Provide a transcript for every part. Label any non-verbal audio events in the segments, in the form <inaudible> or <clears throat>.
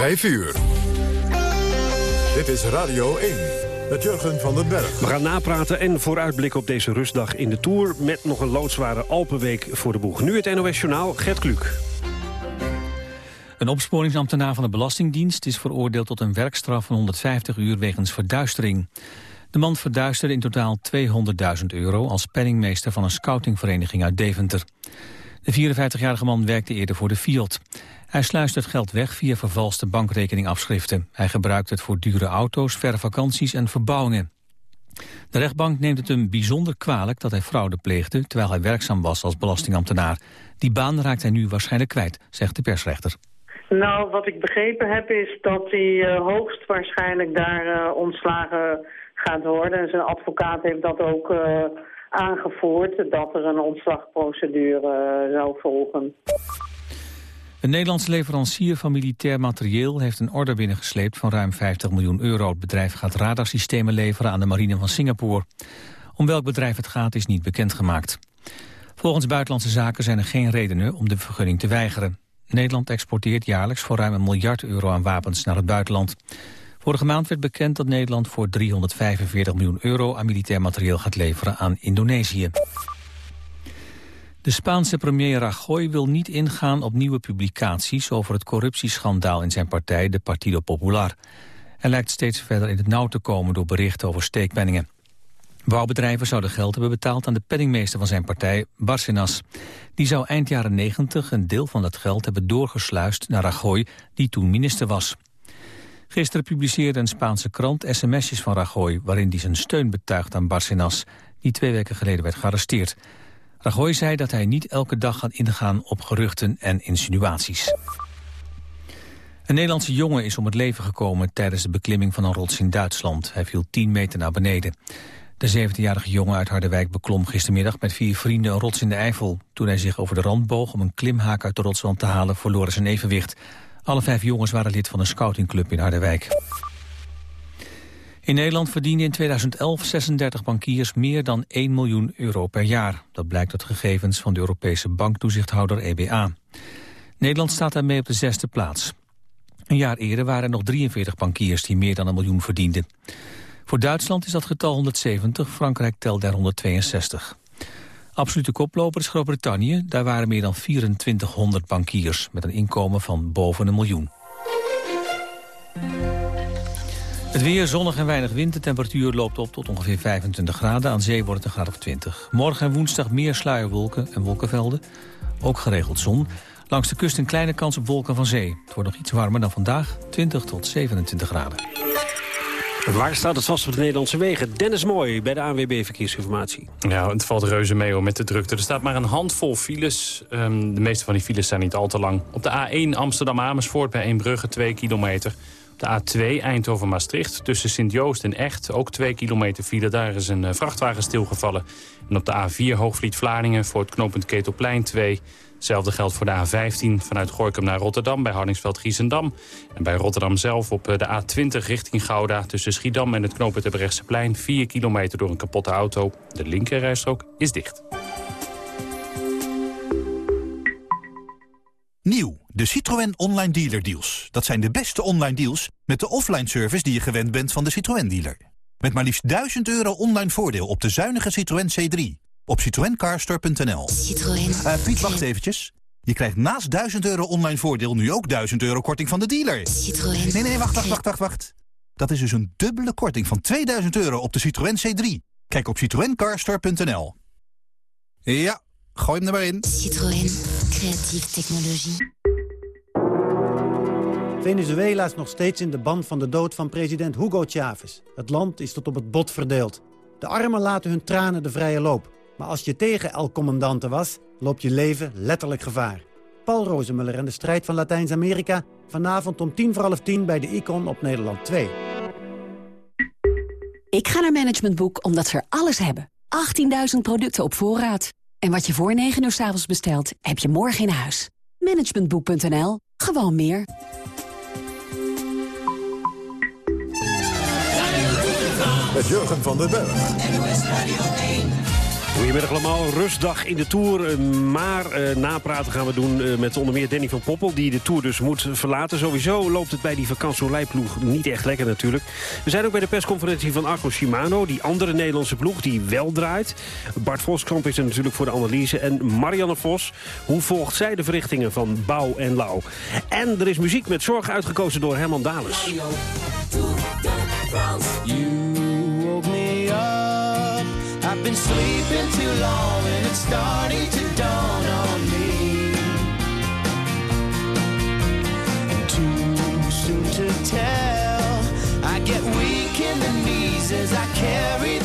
5 uur. Dit is Radio 1 met Jurgen van den Berg. We gaan napraten en vooruitblikken op deze rustdag in de Tour... met nog een loodzware Alpenweek voor de boeg. Nu het NOS Journaal, Gert Kluk. Een opsporingsambtenaar van de Belastingdienst is veroordeeld tot een werkstraf van 150 uur wegens verduistering. De man verduisterde in totaal 200.000 euro als penningmeester van een scoutingvereniging uit Deventer. De 54-jarige man werkte eerder voor de Fiat. Hij sluist het geld weg via vervalste bankrekeningafschriften. Hij gebruikt het voor dure auto's, verre vakanties en verbouwingen. De rechtbank neemt het hem bijzonder kwalijk dat hij fraude pleegde... terwijl hij werkzaam was als belastingambtenaar. Die baan raakt hij nu waarschijnlijk kwijt, zegt de persrechter. Nou, wat ik begrepen heb is dat hij uh, hoogstwaarschijnlijk daar uh, ontslagen gaat worden. En zijn advocaat heeft dat ook uh, aangevoerd, dat er een ontslagprocedure zou volgen. Een Nederlandse leverancier van militair materieel heeft een order binnengesleept van ruim 50 miljoen euro. Het bedrijf gaat radarsystemen leveren aan de marine van Singapore. Om welk bedrijf het gaat is niet bekendgemaakt. Volgens Buitenlandse Zaken zijn er geen redenen om de vergunning te weigeren. Nederland exporteert jaarlijks voor ruim een miljard euro aan wapens naar het buitenland. Vorige maand werd bekend dat Nederland voor 345 miljoen euro aan militair materieel gaat leveren aan Indonesië. De Spaanse premier Rajoy wil niet ingaan op nieuwe publicaties over het corruptieschandaal in zijn partij, de Partido Popular. Hij lijkt steeds verder in het nauw te komen door berichten over steekpenningen. Bouwbedrijven zouden geld hebben betaald aan de penningmeester van zijn partij, Barcenas. Die zou eind jaren 90 een deel van dat geld hebben doorgesluist naar Rajoy, die toen minister was. Gisteren publiceerde een Spaanse krant sms'jes van Rajoy... waarin hij zijn steun betuigt aan Barcenas, die twee weken geleden werd gearresteerd. Rajoy zei dat hij niet elke dag gaat ingaan op geruchten en insinuaties. Een Nederlandse jongen is om het leven gekomen tijdens de beklimming van een rots in Duitsland. Hij viel 10 meter naar beneden. De 17-jarige jongen uit Harderwijk beklom gistermiddag met vier vrienden een rots in de Eifel. Toen hij zich over de rand boog om een klimhaak uit de rotswand te halen, verloren zijn evenwicht. Alle vijf jongens waren lid van een scoutingclub in Harderwijk. In Nederland verdienen in 2011 36 bankiers meer dan 1 miljoen euro per jaar. Dat blijkt uit gegevens van de Europese banktoezichthouder EBA. Nederland staat daarmee op de zesde plaats. Een jaar eerder waren er nog 43 bankiers die meer dan een miljoen verdienden. Voor Duitsland is dat getal 170, Frankrijk telt daar 162. Absolute koploper is Groot-Brittannië. Daar waren meer dan 2400 bankiers met een inkomen van boven een miljoen. Het weer zonnig en weinig wind. De temperatuur loopt op tot ongeveer 25 graden. Aan zee wordt het een graad of 20. Morgen en woensdag meer sluierwolken en wolkenvelden. Ook geregeld zon. Langs de kust een kleine kans op wolken van zee. Het wordt nog iets warmer dan vandaag, 20 tot 27 graden. Waar staat het vast op de Nederlandse wegen? Dennis Mooi bij de ANWB Verkeersinformatie. Ja, het valt reuze mee hoor, met de drukte. Er staat maar een handvol files. Um, de meeste van die files zijn niet al te lang. Op de A1 Amsterdam-Amersfoort bij Eembrugge 2 kilometer. Op de A2 Eindhoven-Maastricht tussen Sint-Joost en Echt ook 2 kilometer file. Daar is een vrachtwagen stilgevallen. En op de A4 Hoogvliet-Vlaardingen voor het knooppunt Ketelplein 2... Hetzelfde geldt voor de A15 vanuit Gorkum naar Rotterdam bij Hardingsveld-Giessendam. En bij Rotterdam zelf op de A20 richting Gouda tussen Schiedam en het knooppunt plein 4 kilometer door een kapotte auto. De linkerrijstrook is dicht. Nieuw, de Citroën Online Dealer Deals. Dat zijn de beste online deals met de offline service die je gewend bent van de Citroën dealer. Met maar liefst 1000 euro online voordeel op de zuinige Citroën C3 op citroencarstore.nl. Citroën. Uh, Piet, wacht eventjes. Je krijgt naast 1000 euro online voordeel nu ook 1000 euro korting van de dealer. Citroën. Nee, nee, wacht, wacht, wacht, wacht, wacht. Dat is dus een dubbele korting van 2000 euro op de Citroën C3. Kijk op citroencarstore.nl. Ja, gooi hem er maar in. Citroën. Creatieve technologie. Venezuela is nog steeds in de ban van de dood van president Hugo Chavez. Het land is tot op het bot verdeeld. De armen laten hun tranen de vrije loop. Maar als je tegen El Commandante was, loopt je leven letterlijk gevaar. Paul Rozemuller en de strijd van Latijns-Amerika... vanavond om tien voor half tien bij de Icon op Nederland 2. Ik ga naar Management Boek omdat ze er alles hebben. 18.000 producten op voorraad. En wat je voor 9 uur s avonds bestelt, heb je morgen in huis. Managementboek.nl. Gewoon meer. Met Jurgen van den Berg. Goedemiddag allemaal, rustdag in de Tour. Eh, maar uh, napraten gaan we doen uh, met onder meer Danny van Poppel... die de Tour dus moet verlaten. Sowieso loopt het bij die vakantieolijploeg niet echt lekker natuurlijk. We zijn ook bij de persconferentie van Arco Shimano... die andere Nederlandse ploeg die wel draait. Bart Voskamp is er natuurlijk voor de analyse. En Marianne Vos, hoe volgt zij de verrichtingen van Bouw en Lauw? En er is muziek met zorg uitgekozen door Herman Dales. I've been sleeping too long and it's starting to dawn on me. Too soon to tell. I get weak in the knees as I carry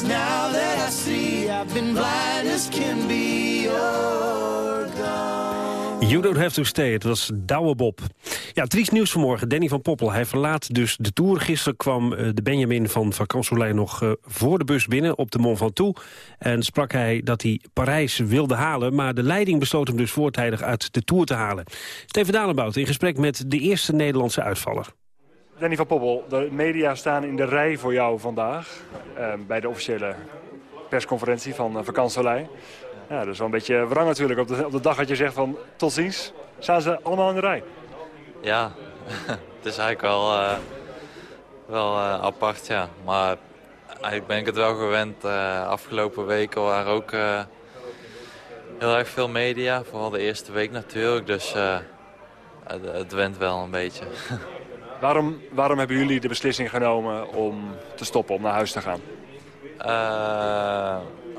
now that I see I've been can be gone. You don't have to stay. Het was Douwe Bob. Ja, triest nieuws vanmorgen. Danny van Poppel. Hij verlaat dus de Tour. Gisteren kwam uh, de Benjamin van Vacansoleil nog uh, voor de bus binnen op de Mont Ventoux. En sprak hij dat hij Parijs wilde halen. Maar de leiding besloot hem dus voortijdig uit de Tour te halen. Steven Dalenbout in gesprek met de eerste Nederlandse uitvaller. Danny van Poppel, de media staan in de rij voor jou vandaag. Uh, bij de officiële persconferentie van uh. Ja, dat is wel een beetje wrang natuurlijk. Op de, op de dag dat je zegt van tot ziens, staan ze allemaal in de rij. Ja, <laughs> het is eigenlijk wel, uh, wel apart, ja. Maar eigenlijk ben ik het wel gewend. afgelopen weken waren ook heel erg veel media. Vooral de eerste week natuurlijk. Dus het, het went wel een beetje. <laughs> Waarom, waarom hebben jullie de beslissing genomen om te stoppen, om naar huis te gaan? Uh,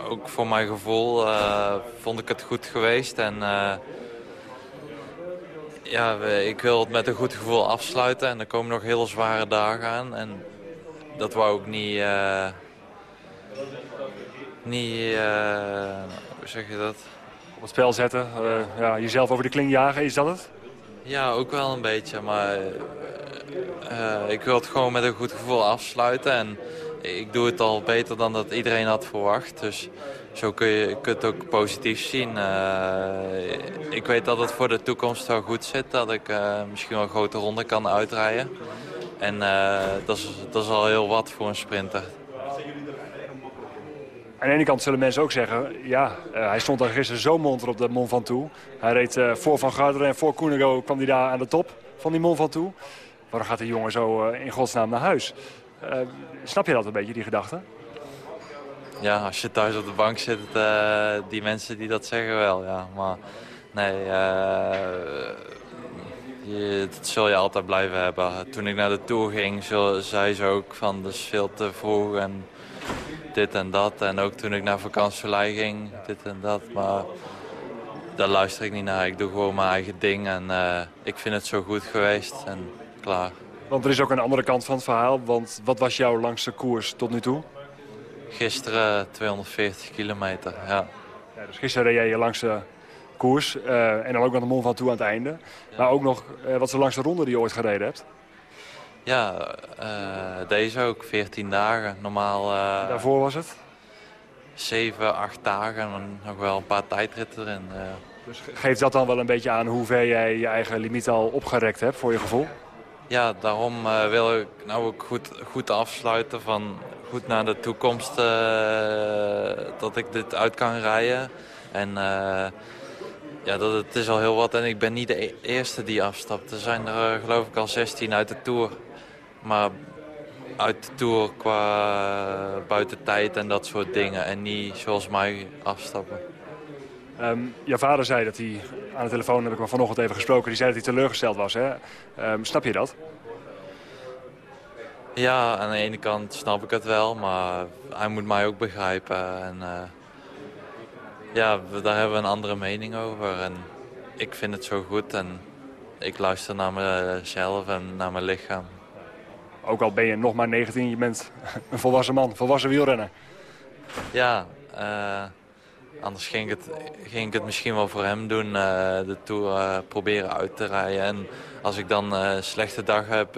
ook voor mijn gevoel uh, vond ik het goed geweest. En uh, ja, ik wil het met een goed gevoel afsluiten. En er komen nog hele zware dagen aan. En dat wou ik niet... niet hoe zeg je dat? Op het spel zetten, ja, jezelf over de kling jagen, is dat het? Ja, ook wel een beetje. Maar uh, ik wil het gewoon met een goed gevoel afsluiten. En ik doe het al beter dan dat iedereen had verwacht. Dus zo kun je, het ook positief zien. Uh, ik weet dat het voor de toekomst wel goed zit. Dat ik uh, misschien wel een grote ronde kan uitrijden. En dat, is, dat is al heel wat voor een sprinter. Aan de ene kant zullen mensen ook zeggen... ja, hij stond daar gisteren zo monter op de Mont Ventoux. Hij reed voor Van Garderen en voor Koenigo kwam hij daar aan de top van die Mont Ventoux. Waarom gaat de jongen zo eh, in godsnaam naar huis? Uh, snap je dat een beetje, die gedachte? Ja, als je thuis op de bank zit, uh, die mensen die dat zeggen wel, ja. Maar nee, je, dat zul je altijd blijven hebben. Toen ik naar de Tour ging, zei ze ook van, dat is veel te vroeg en dit en dat. En ook toen ik naar vakantie ging, dit en dat. Maar daar luister ik niet naar. Ik doe gewoon mijn eigen ding en ik vind het zo goed geweest en klaar. Want er is ook een andere kant van het verhaal. Want wat was jouw langste koers tot nu toe? Gisteren 240 kilometer, ja. ja dus gisteren reed jij je langste koers. Uh, en dan ook nog de Mont Ventoux aan het einde. Maar ook nog, uh, wat is de langste ronde die je ooit gereden hebt? Ja, uh, deze ook, 14 dagen. Normaal... Daarvoor was het? 7, 8 dagen en nog wel een paar tijdritten erin. Dus geeft dat dan wel een beetje aan hoe ver jij je eigen limiet al opgerekt hebt voor je gevoel? Ja, daarom wil ik nou ook goed, goed afsluiten van goed naar de toekomst dat ik dit uit kan rijden. En ja, dat, het is al heel wat en ik ben niet de e-, eerste die afstapt. Er zijn er eh, geloof ik al 16 uit de Tour. Maar uit de Tour qua buiten tijd en dat soort dingen. En niet zoals mij afstappen. Um, jouw vader zei dat hij, aan de telefoon heb ik hem vanochtend even gesproken, die zei dat hij teleurgesteld was. Hè? Um, snap je dat? Ja, aan de ene kant snap ik het wel, maar hij moet mij ook begrijpen. En, uh, ja, daar hebben we een andere mening over. En ik vind het zo goed en ik luister naar mezelf en naar mijn lichaam. Ook al ben je nog maar 19, je bent een volwassen man, volwassen wielrenner. Ja, uh, anders ging ik, het, ging ik het misschien wel voor hem doen, uh, de Tour uh, proberen uit te rijden. En als ik dan een slechte dag heb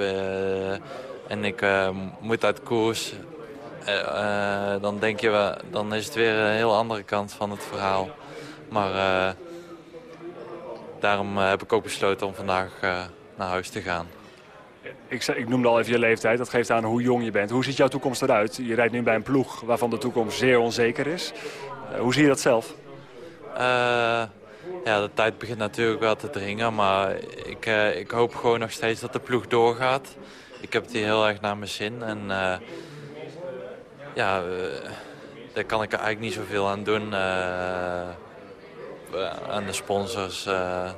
en ik moet uit koers, dan denk je, dan is het weer een heel andere kant van het verhaal. Maar daarom heb ik ook besloten om vandaag naar huis te gaan. Ik, ik, noemde al even je leeftijd, dat geeft aan hoe jong je bent. Hoe ziet jouw toekomst eruit? Je rijdt nu bij een ploeg waarvan de toekomst zeer onzeker is. Hoe zie je dat zelf? ja, de tijd begint natuurlijk wel te dringen, maar ik, ik hoop gewoon nog steeds dat de ploeg doorgaat. Ik heb het hier heel erg naar mijn zin en ja, daar kan ik eigenlijk niet zoveel aan doen. Aan de sponsors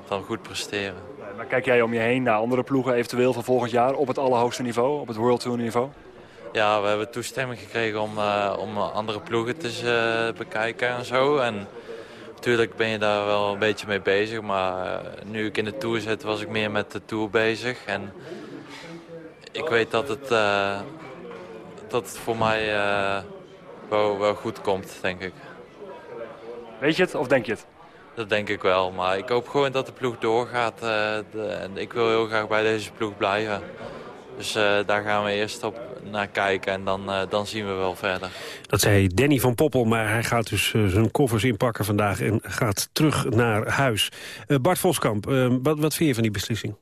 dan goed presteren. Maar kijk jij om je heen naar andere ploegen eventueel van volgend jaar op het allerhoogste niveau, op het World Tour niveau? Ja, we hebben toestemming gekregen om, uh, om andere ploegen te uh, bekijken en zo. En natuurlijk ben je daar wel een beetje mee bezig. Maar nu ik in de Tour zit, was ik meer met de Tour bezig. En ik weet dat het dat het voor mij wel, wel goed komt, denk ik. Weet je het of denk je het? Dat denk ik wel, maar ik hoop gewoon dat de ploeg doorgaat. De, en ik wil heel graag bij deze ploeg blijven. Dus uh, daar gaan we eerst op naar kijken en dan, uh, dan zien we wel verder. Dat zei Danny van Poppel, maar hij gaat dus zijn koffers inpakken vandaag... en gaat terug naar huis. Bart Voskamp, wat, wat vind je van die beslissing?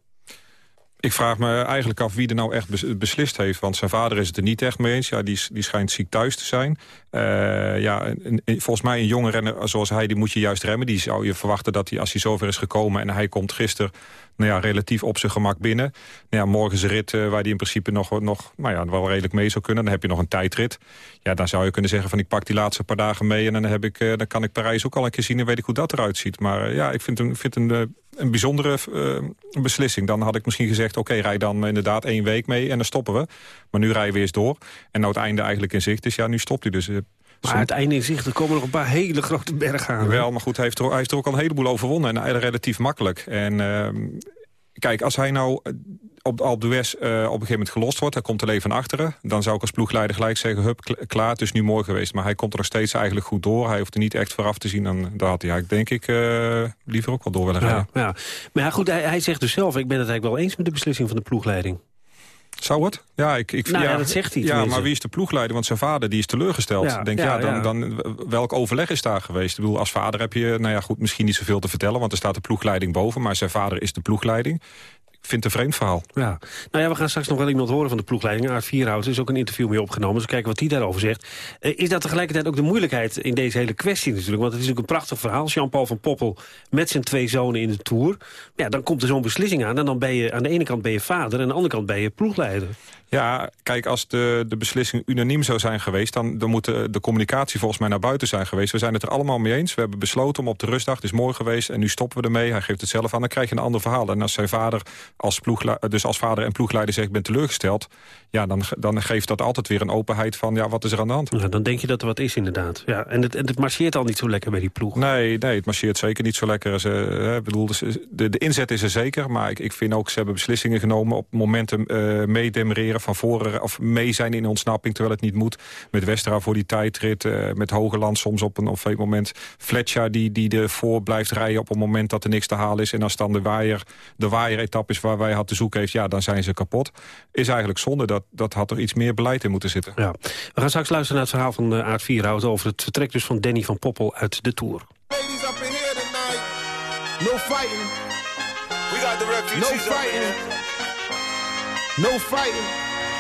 Ik vraag me eigenlijk af wie er nou echt beslist heeft. Want zijn vader is het er niet echt mee eens. Ja, die, die schijnt ziek thuis te zijn. Uh, ja, volgens mij een jonge renner zoals hij, die moet je juist remmen. Die zou je verwachten dat hij, als hij zover is gekomen... en hij komt gisteren nou ja, relatief op zijn gemak binnen. Nou ja, morgen is een rit uh, waar hij in principe nog, nog nou ja, wel redelijk mee zou kunnen. Dan heb je nog een tijdrit. Ja, dan zou je kunnen zeggen van ik pak die laatste paar dagen mee... en dan, heb ik, uh, dan kan ik Parijs ook al een keer zien en weet ik hoe dat eruit ziet. Maar ja, ik vind, een, vind een, een bijzondere beslissing. Dan had ik misschien gezegd, oké, okay, rij dan inderdaad één week mee en dan stoppen we. Maar nu rijden we eens door. En nou het einde eigenlijk in zicht is, ja, nu stopt hij dus. Maar het einde in zicht, er komen nog een paar hele grote bergen aan. Wel, maar goed, hij heeft, er, hij heeft er ook al een heleboel overwonnen. En relatief makkelijk. En uh, kijk, als hij nou eh, op de d'Huez uh, op een gegeven moment gelost wordt... hij komt er even achteren, dan zou ik als ploegleider gelijk zeggen... hup, klaar, het is nu mooi geweest. Maar hij komt er nog steeds eigenlijk goed door. Hij hoeft er niet echt vooraf te zien. En daar had hij eigenlijk, denk ik, uh, liever ook wel door willen rijden. Ja, ja. Maar ja, goed, hij, hij zegt dus zelf... ik ben het eigenlijk wel eens met de beslissing van de ploegleiding. Zou het? Ja, ik, ik, nou, ja, ja, dat zegt hij Ja, maar wie is de ploegleider? Want zijn vader die is teleurgesteld. Ja, Denk, ja, dan, dan, welk overleg is daar geweest? Ik bedoel, als vader heb je, nou ja, goed, misschien niet zoveel te vertellen... want er staat de ploegleiding boven, maar zijn vader is de ploegleiding vind het een vreemd verhaal. Ja. Nou ja, we gaan straks nog wel iemand horen van de ploegleiding. Aard Vierhout is ook een interview mee opgenomen. Dus kijken wat hij daarover zegt. Uh, is dat tegelijkertijd ook de moeilijkheid in deze hele kwestie natuurlijk? Want het is natuurlijk een prachtig verhaal. Jean-Paul van Poppel met zijn twee zonen in de Tour. Ja, dan komt er zo'n beslissing aan. En dan ben je aan de ene kant ben je vader... en aan de andere kant ben je ploegleider. Ja, kijk, als de, de beslissing unaniem zou zijn geweest... Dan, dan moet de, de, communicatie volgens mij naar buiten zijn geweest. We zijn het er allemaal mee eens. We hebben besloten om op de rustdag, het is mooi geweest... en nu stoppen we ermee, hij geeft het zelf aan. Dan krijg je een ander verhaal. En als zijn vader, als dus als vader en ploegleider zegt... ik ben teleurgesteld, ja, dan, dan geeft dat altijd weer een openheid van... ja, wat is er aan de hand? Ja, dan denk je dat er wat is inderdaad. Ja, en, het, en het marcheert al niet zo lekker bij die ploeg. Nee, nee het marcheert zeker niet zo lekker. Ze, bedoel, de, de inzet is er zeker, maar ik, ik vind ook... ze hebben beslissingen genomen op momenten uh, meedemereren van voren... of mee zijn in ontsnapping, terwijl het niet moet. Met Westra voor die tijdrit, uh, met Hogeland soms op een, of een moment. Fletcher die, die ervoor blijft rijden op een moment dat er niks te halen is. En als dan de waaier, de waaier-etappe is waar wij had te zoeken heeft... ja, dan zijn ze kapot. Is eigenlijk zonde, dat, dat had er iets meer beleid in moeten zitten. Ja. We gaan straks luisteren naar het verhaal van uh, Aard Vierhout... over het vertrek dus van Danny van Poppel uit de Tour. Ladies up in here tonight. No fighting. We got the refugees no fighting. No fighting.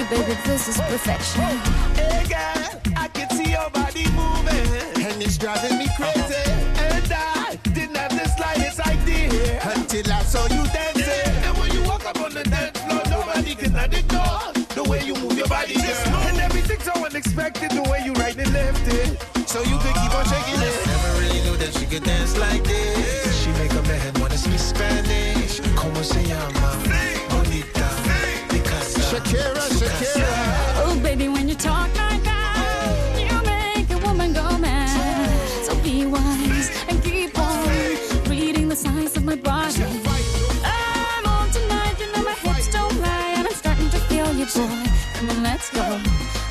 Don't you baby, this is perfection. Hey, girl, I can see your body moving, and it's driving me crazy. And I didn't have the slightest idea until I saw you dancing. And when you walk up on the dance floor, nobody can ignore the way you move your body, girl. And everything's so unexpected, the way you right and left it. So you could keep on shaking it. Never really knew that she could dance like this. She make a man wanna speak Spanish. Como se llama? Bonita. Picasa. Shakira, Shakira. My body. I'm on tonight, you know my hips don't lie, and I'm starting to feel you, boy. Come on, let's go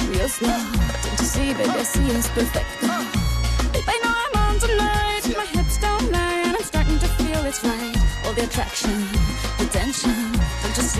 real slow. Don't you see, baby, I see it's perfect. Babe, I know I'm on tonight. My hips don't lie, and I'm starting to feel it's right. All the attraction, the tension.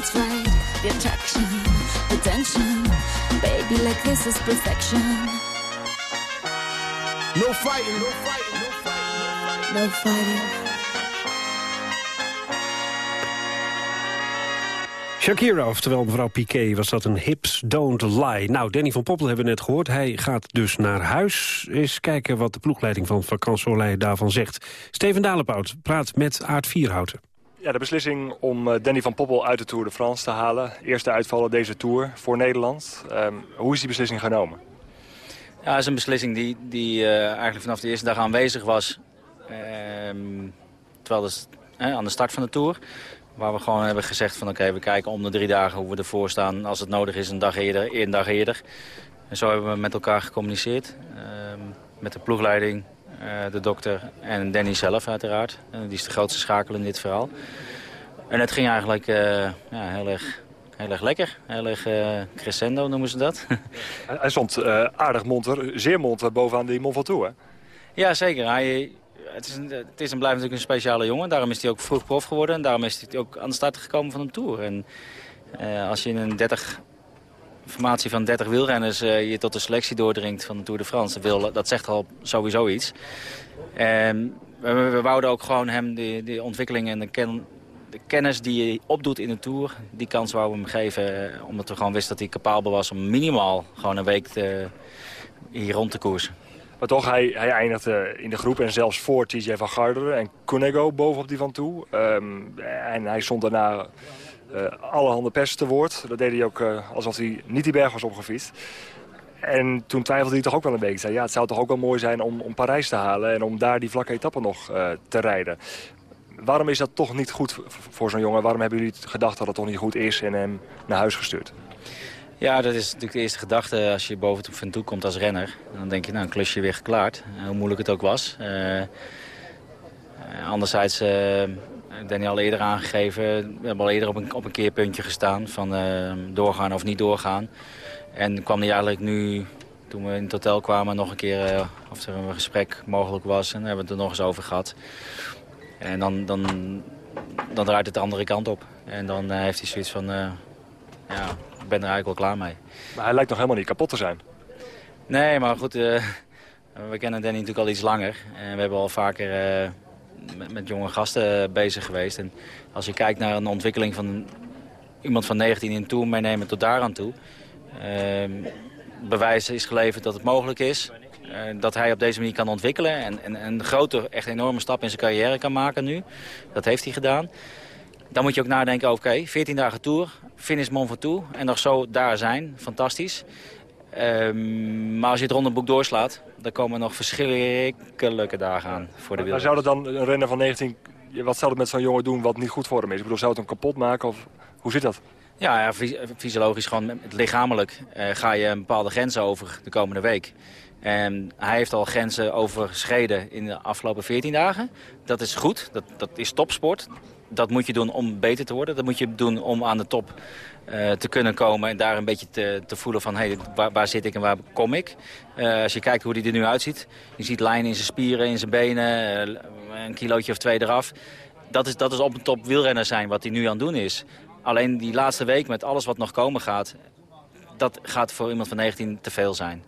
it's right. The attraction, the tension. Baby, like this is perfection. No fighting, no fighting, no fighting. No fighting. Shakira, oftewel mevrouw Piqué, was dat een hips don't lie. Nou, Danny van Poppel hebben we net gehoord. Hij gaat dus naar huis. Eens kijken wat de ploegleiding van Vakant Soleil daarvan zegt. Steven Dalenpout praat met Aard Vierhouten. Ja, de beslissing om eh, Danny van Poppel uit de Tour de France te halen. Eerste uitvallen deze Tour voor Nederland. Ehm, hoe is die beslissing genomen? Ja, is een beslissing die, die uh, eigenlijk vanaf de eerste dag aanwezig was. Ehm, terwijl dus, aan de start van de Tour. Waar we gewoon hebben gezegd van oké, we kijken om de drie dagen hoe we ervoor staan. Als het nodig is, een dag eerder, een dag eerder. En zo hebben we met elkaar gecommuniceerd. Ehm, met de ploegleiding, eh, de dokter en Danny zelf uiteraard. Uh, die is de grootste schakel in dit verhaal. En het ging eigenlijk uh, ja, heel, erg, heel erg lekker. Heel erg crescendo noemen ze dat. <laughs> Hij stond aardig monter, zeer monter bovenaan die Mont Ventoux, hè? Ja, zeker. Hij, het, is een, het is en blijft natuurlijk een speciale jongen. Daarom is hij ook vroeg prof geworden. En daarom is hij ook aan de start gekomen van een Tour. En als je in een 30 formatie van 30 wielrenners uh, je tot de selectie doordringt van de Tour de France. Dat, wil, dat zegt al sowieso iets. En we, we wouden ook gewoon hem die, die ontwikkeling en de, ken, de kennis die hij opdoet in de Tour... die kans wouden we hem geven, eh, omdat we gewoon wisten dat hij capabel was... om minimaal gewoon een week hier rond te koersen. Maar toch, hij, hij eindigde in de groep en zelfs voor TJ van Garderen en Cunego bovenop die van toe. Um, en hij stond daarna uh, alle handen persen te woord. Dat deed hij ook uh, alsof hij niet die berg was opgefietst. En toen twijfelde hij toch ook wel een beetje. Zei, ja, het zou toch ook wel mooi zijn om, om Parijs te halen... en om daar die vlakke etappen nog uh, te rijden. Waarom is dat toch niet goed voor zo'n jongen? Waarom hebben jullie gedacht dat het toch niet goed is en hem naar huis gestuurd? Ja, dat is natuurlijk de eerste gedachte als je boven op toe komt als renner. Dan denk je, nou, een klusje weer geklaard. Hoe moeilijk het ook was. Uh, anderzijds Danny al eerder aangegeven. We hebben al eerder op een, op een keerpuntje gestaan van uh, doorgaan of niet doorgaan. En kwam hij eigenlijk nu, toen we in het hotel kwamen, nog een keer uh, of er een gesprek mogelijk was. En daar hebben we het er nog eens over gehad. En dan, dan, dan draait het de andere kant op. En dan uh, heeft hij zoiets van, ja, ik ben er eigenlijk wel klaar mee. Maar hij lijkt nog helemaal niet kapot te zijn. Nee, maar goed, we kennen Danny natuurlijk al iets langer. En we hebben al vaker met, jonge gasten bezig geweest. En als je kijkt naar een ontwikkeling van iemand van 19 in Tour meenemen tot daaraan toe... Uh, bewijs is geleverd dat het mogelijk is. Uh, dat hij op deze manier kan ontwikkelen en, en, en een grote, echt enorme stap in zijn carrière kan maken nu. Dat heeft hij gedaan. Dan moet je ook nadenken, oké, 14 dagen Tour, finish Mont Ventoux en nog zo daar zijn. Fantastisch. Um, maar als je het rondeboek doorslaat, dan komen nog verschrikkelijke dagen aan voor de wereld. Maar zou dat dan een renner van 19, wat zou het met zo'n jongen doen wat niet goed voor hem is? Ik bedoel, zou het hem kapot maken of hoe zit dat? Ja, ja fysiologisch gewoon lichamelijk uh, ga je een bepaalde grenzen over de komende week. En hij heeft al grenzen overschreden in de afgelopen 14 dagen. Dat is goed, dat, dat is topsport. Dat moet je doen om beter te worden. Dat moet je doen om aan de top uh, te kunnen komen en daar een beetje te, te voelen van hey, waar, zit ik en waar kom ik. Uh, als je kijkt hoe hij er nu uitziet, je ziet lijnen in zijn spieren, in zijn benen, uh, een kilootje of twee eraf. Dat is, dat is op een top wielrenner zijn wat hij nu aan het doen is. Alleen die laatste week met alles wat nog komen gaat, dat gaat voor iemand van 19 te veel zijn.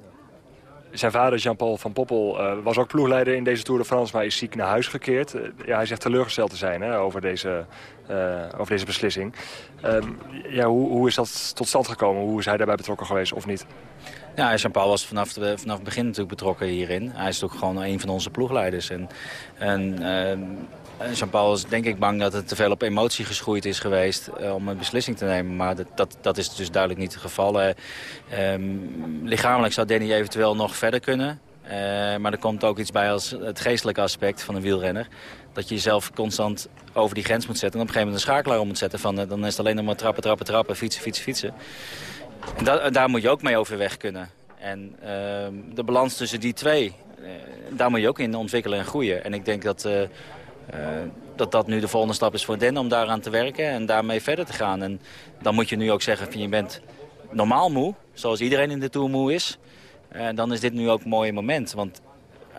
Zijn vader, Jean-Paul van Poppel, uh, was ook ploegleider in deze Tour de France... maar is ziek naar huis gekeerd. Uh, ja, hij zegt teleurgesteld te zijn hè, over, deze, uh, over deze beslissing. Ehm, ja, hoe, hoe is dat tot stand gekomen? Hoe is hij daarbij betrokken geweest of niet? Ja, Jean-Paul was vanaf, de, vanaf het begin natuurlijk betrokken hierin. Hij is ook gewoon een van onze ploegleiders. En, en ehm, Jean-Paul is denk ik bang dat het te veel op emotie geschoeid is geweest uh, om een beslissing te nemen. Maar dat, dat, dat is dus duidelijk niet het geval. Uh, lichamelijk zou Danny eventueel nog verder kunnen. Maar er komt ook iets bij als het geestelijke aspect van een wielrenner. Dat je jezelf constant over die grens moet zetten. En op een gegeven moment een schakelaar om moet zetten. Van, dan is het alleen nog maar trappen, trappen, trappen, fietsen, fietsen, fietsen. En da daar moet je ook mee overweg kunnen. En ehm, de balans tussen die twee, daar moet je ook in ontwikkelen en groeien. En ik denk dat dat dat nu de volgende stap is voor Den om daaraan te werken en daarmee verder te gaan. En dan moet je nu ook zeggen, van, je bent normaal moe, zoals iedereen in de Tour moe is. En dan is dit nu ook een mooi moment, want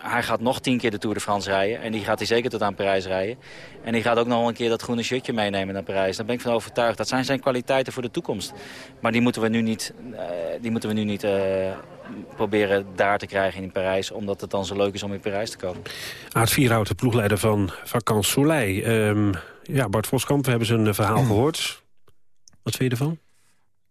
hij gaat nog tien keer de Tour de France rijden. En die gaat hij zeker tot aan Parijs rijden. En die gaat ook nog een keer dat groene shirtje meenemen naar Parijs. Daar ben ik van overtuigd. Dat zijn zijn kwaliteiten voor de toekomst. Maar die moeten we nu niet, uh, die moeten we nu niet uh, proberen daar te krijgen in Parijs. Omdat het dan zo leuk is om in Parijs te komen. Aard Vierhout, de ploegleider van Vakant Soleil. Um, ja, Bart Voskamp, we hebben zijn verhaal <clears throat> gehoord. Wat vind je ervan?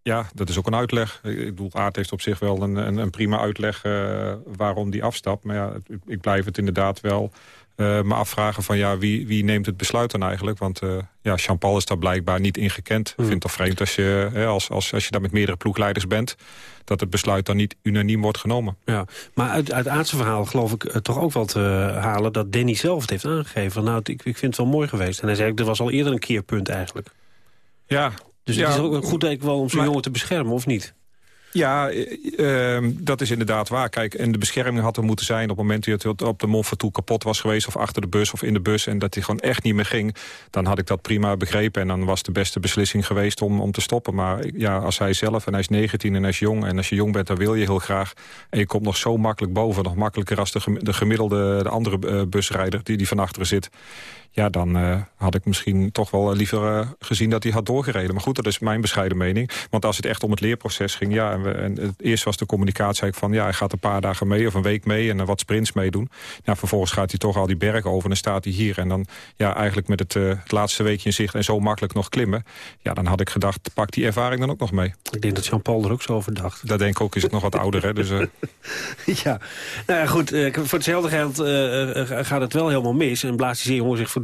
Ja, dat is ook een uitleg. Ik bedoel, Aard heeft op zich wel een, een, een prima uitleg uh, waarom die afstapt. Maar ja, ik blijf het inderdaad wel uh, me afvragen van ja, wie, wie neemt het besluit dan eigenlijk? Want uh, ja, Jean-Paul is daar blijkbaar niet ingekend. Ik vind het toch vreemd als je, als, als, als je daar met meerdere ploegleiders bent... dat het besluit dan niet unaniem wordt genomen. Ja, maar uit, uit Aardse verhaal geloof ik toch ook wel te halen... dat Danny zelf het heeft aangegeven. Nou, ik, ik vind het wel mooi geweest. En hij zei, er was al eerder een keerpunt eigenlijk. Ja, dus ja, het is ook goed ik wel om zo'n jongen te beschermen, of niet? Ja, eh, ehm, dat is inderdaad waar. Kijk, en de bescherming had er moeten zijn... op het moment dat het op de Mont Ventoux kapot was geweest... of achter de bus of in de bus... en dat hij gewoon echt niet meer ging... dan had ik dat prima begrepen. En dan was de beste beslissing geweest om, om te stoppen. Maar ja, als hij zelf, en hij is 19 en hij is jong... en als je jong bent, dan wil je heel graag... en je komt nog zo makkelijk boven... nog makkelijker als de, de gemiddelde de andere uh, busrijder... die, die van achteren zit ja, dan uh, had ik misschien toch wel liever gezien dat hij had doorgereden. Maar goed, dat is mijn bescheiden mening. Want als het echt om het leerproces ging... ja, en, we, en het eerst was de communicatie van... ja, hij gaat een paar dagen mee of een week mee en wat sprints meedoen. Ja, vervolgens gaat hij toch al die berg over en dan staat hij hier. En dan ja, eigenlijk met het, het laatste weekje in zicht en zo makkelijk nog klimmen. Ja, dan had ik gedacht, pak die ervaring dan ook nog mee. Ik denk dat Jean-Paul er ook zo over dacht. Dat denk ik ook, is het nog wat ouder, hè. Dus, <laughs> ja, nou ja, goed. voor hetzelfde geld gaat het wel helemaal mis. En blaast die jongen zich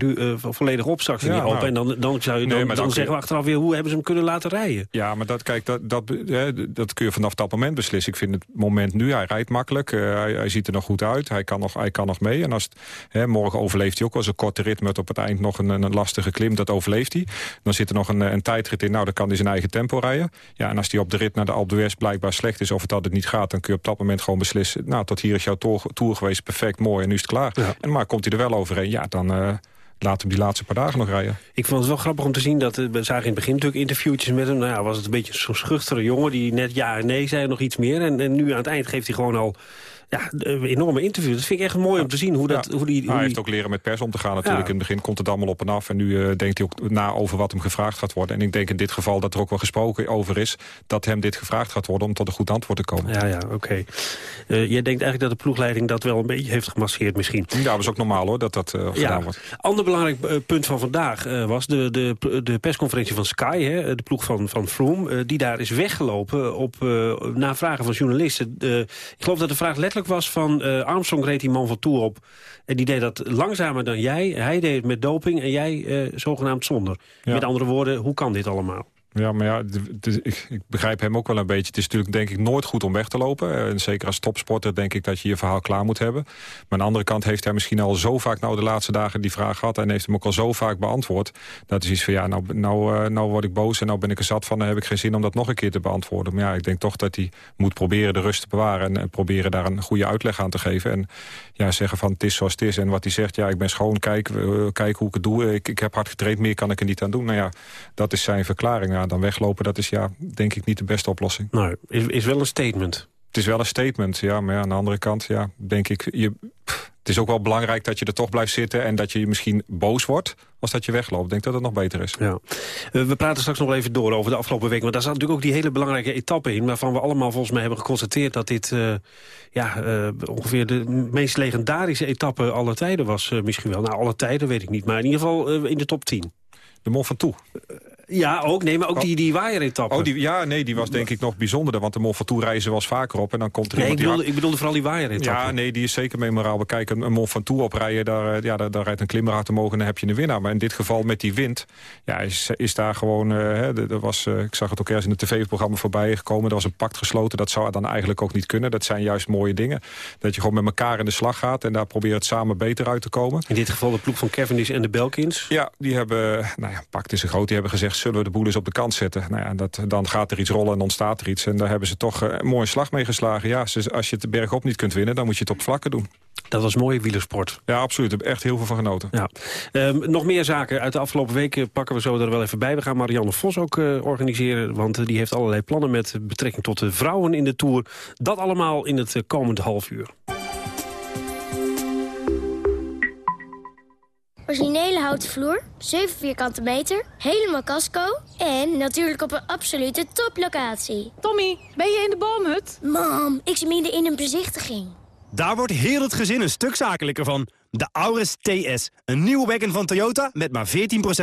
volledig op straks ja, nou, En dan, dan zou je dan, nee, dan, zeggen we achteraf weer... hoe hebben ze hem kunnen laten rijden? Ja, maar dat, kijk, dat, dat, hè, dat kun je vanaf dat moment beslissen. Ik vind het moment nu, hij rijdt makkelijk. Uh, hij, hij, ziet er nog goed uit. Hij kan nog, hij kan nog mee. En als het, hè, morgen overleeft hij ook als een korte rit... met op het eind nog een, een lastige klim. Dat overleeft hij. Dan zit er nog een, een tijdrit in. Nou, dan kan hij zijn eigen tempo rijden. Ja, en als hij op de rit naar de Alpe d'Huez blijkbaar slecht is... of het altijd niet gaat, dan kun je op dat moment gewoon beslissen... nou, tot hier is jouw tour, tour geweest, perfect, mooi en nu is het klaar. Ja. En maar komt hij er wel overheen, ja, dan... Uh, laat hem die laatste paar dagen nog rijden. Ik vond het wel grappig om te zien dat we zagen in het begin natuurlijk interviewtjes met hem. Nou ja, was het een beetje zo'n schuchtere jongen die net ja en nee zei, nog iets meer. En, en nu aan het eind geeft hij gewoon al ja, een enorme interview. Dat vind ik echt mooi om te zien hoe dat... Hoe die, hoe hij heeft ook leren met pers om te gaan natuurlijk. In het begin komt het allemaal op en af. En nu uh, denkt hij ook na over wat hem gevraagd gaat worden. En ik denk in dit geval dat er ook wel gesproken over is... dat hem dit gevraagd gaat worden om tot een goed antwoord te komen. Ja, ja, oké. Okay. Uh, jij denkt eigenlijk dat de ploegleiding dat wel een beetje heeft gemasseerd misschien? Ja, dat is ook normaal hoor, dat dat uh, gedaan wordt. Ander belangrijk punt van vandaag was de, de, de persconferentie van Sky. Hè, de ploeg van, van Froome. die daar is weggelopen op, na vragen van journalisten. ik geloof dat de vraag letterlijk was van uh, Armstrong reed die man van Tour op. En die deed dat langzamer dan jij. Hij deed het met doping en jij uh, zogenaamd zonder. Met andere woorden, hoe kan dit allemaal? Ja, maar ja, ik, ik, begrijp hem ook wel een beetje. Het is natuurlijk denk ik nooit goed om weg te lopen. Eh, en zeker als topsporter denk ik dat je je verhaal klaar moet hebben. Maar aan de andere kant heeft hij misschien al zo vaak nou de laatste dagen die vraag gehad... en heeft hem ook al zo vaak beantwoord. Dat is iets van, ja, nou, nou, uh, nou word ik boos en nou ben ik er zat van... dan heb ik geen zin om dat nog een keer te beantwoorden. Maar ja, ik denk toch dat hij moet proberen de rust te bewaren... en, en proberen daar een goede uitleg aan te geven. En ja, zeggen van het is zoals het is. En wat hij zegt, ja, ik ben schoon, kijk, uh, kijk hoe ik het doe. Ik, ik heb hard getraind, meer kan ik er niet aan doen. Nou ja, dat is zijn verklaring. Ja, dan weglopen, dat is ja, denk ik niet de beste oplossing. Nou, is, is wel een statement. Het is wel een statement, ja. Maar ja, aan de andere kant, ja, denk ik... Je, pff, het is ook wel belangrijk dat je er toch blijft zitten... en dat je misschien boos wordt als dat je wegloopt. Ik denk dat het nog beter is. Ja. Uh, we praten straks nog even door over de afgelopen week. Want daar zat natuurlijk ook die hele belangrijke etappe in... waarvan we allemaal volgens mij hebben geconstateerd... dat dit uh, ja, uh, ongeveer de meest legendarische etappe aller tijden was. misschien wel. Nou, alle tijden weet ik niet. Maar in ieder geval in de top 10. De Mont Ventoux. Ja, ook. Nee, maar ook die, die waaieretappe. Oh, die, ja, nee, die was denk ik nog bijzonderder. Want de Mont Ventoux reizen was vaker op. En dan komt er nee, ik bedoelde, ik bedoelde vooral die waaieretappe. Ja, nee, die is zeker memorabel. Kijk, een, een Mont Ventoux oprijden, daar, eh, ja, daar, daar rijdt een klimmer uit te mogen en dan heb je een winnaar. Maar in dit geval met die wind, ja, is, is daar gewoon... Uh, hè, er was, uh, ik zag het ook ergens in het tv-programma voorbij gekomen. Er was een pact gesloten. Dat zou dan eigenlijk ook niet kunnen. Dat zijn juist mooie dingen. Dat je gewoon met elkaar in de slag gaat en daar probeert het samen beter uit te komen. In dit geval de ploeg van Cavendish en de Belkins? Ja, die hebben, nou ja, pact is een groot. Die hebben gezegd, zullen we de boel eens op de kant zetten. Nou ja, dat, dan gaat er iets rollen en ontstaat er iets. En daar hebben ze toch uh, een mooie slag mee geslagen. Ja, als je het bergop niet kunt winnen, dan moet je het op vlakken doen. Dat was mooie wielersport. Ja, absoluut. Ik heb echt heel veel van genoten. Ja. Um, nog meer zaken uit de afgelopen weken pakken we zo er wel even bij. We gaan Marianne Vos ook uh, organiseren, want uh, die heeft allerlei plannen... met betrekking tot de vrouwen in de Tour. Dat allemaal in het uh, komende half uur. Originele houten vloer, 7 vierkante meter, helemaal casco... en natuurlijk op een absolute toplocatie. Tommy, ben je in de boomhut? Mam, ik zit midden in een bezichtiging. Daar wordt heel het gezin een stuk zakelijker van. De Auris TS, een nieuwe wagon van Toyota met maar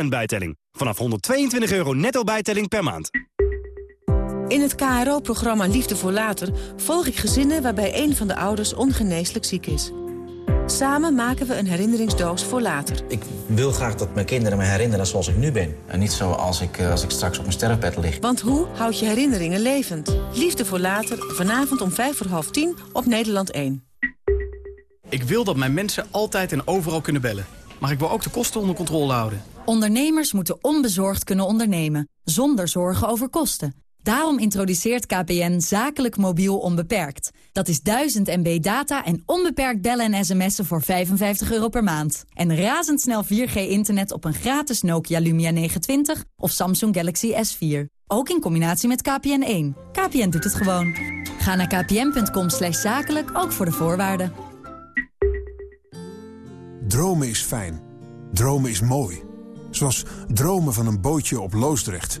14% bijtelling. Vanaf 122 euro netto bijtelling per maand. In het KRO-programma Liefde voor Later volg ik gezinnen waarbij een van de ouders ongeneeslijk ziek is. Samen maken we een herinneringsdoos voor later. Ik wil graag dat mijn kinderen me herinneren zoals ik nu ben. En niet zoals ik, als ik straks op mijn sterfbed lig. Want hoe houd je herinneringen levend? Liefde voor later, vanavond om vijf voor half tien op Nederland 1. Ik wil dat mijn mensen altijd en overal kunnen bellen. Maar ik wil ook de kosten onder controle houden. Ondernemers moeten onbezorgd kunnen ondernemen, zonder zorgen over kosten. Daarom introduceert KPN zakelijk mobiel onbeperkt. Dat is 1000 MB data en onbeperkt bellen en sms'en voor 55 euro per maand. En razendsnel 4G-internet op een gratis Nokia Lumia 920 of Samsung Galaxy S4. Ook in combinatie met KPN1. KPN doet het gewoon. Ga naar kpn.com slash zakelijk, ook voor de voorwaarden. Dromen is fijn. Dromen is mooi. Zoals dromen van een bootje op Loosdrecht.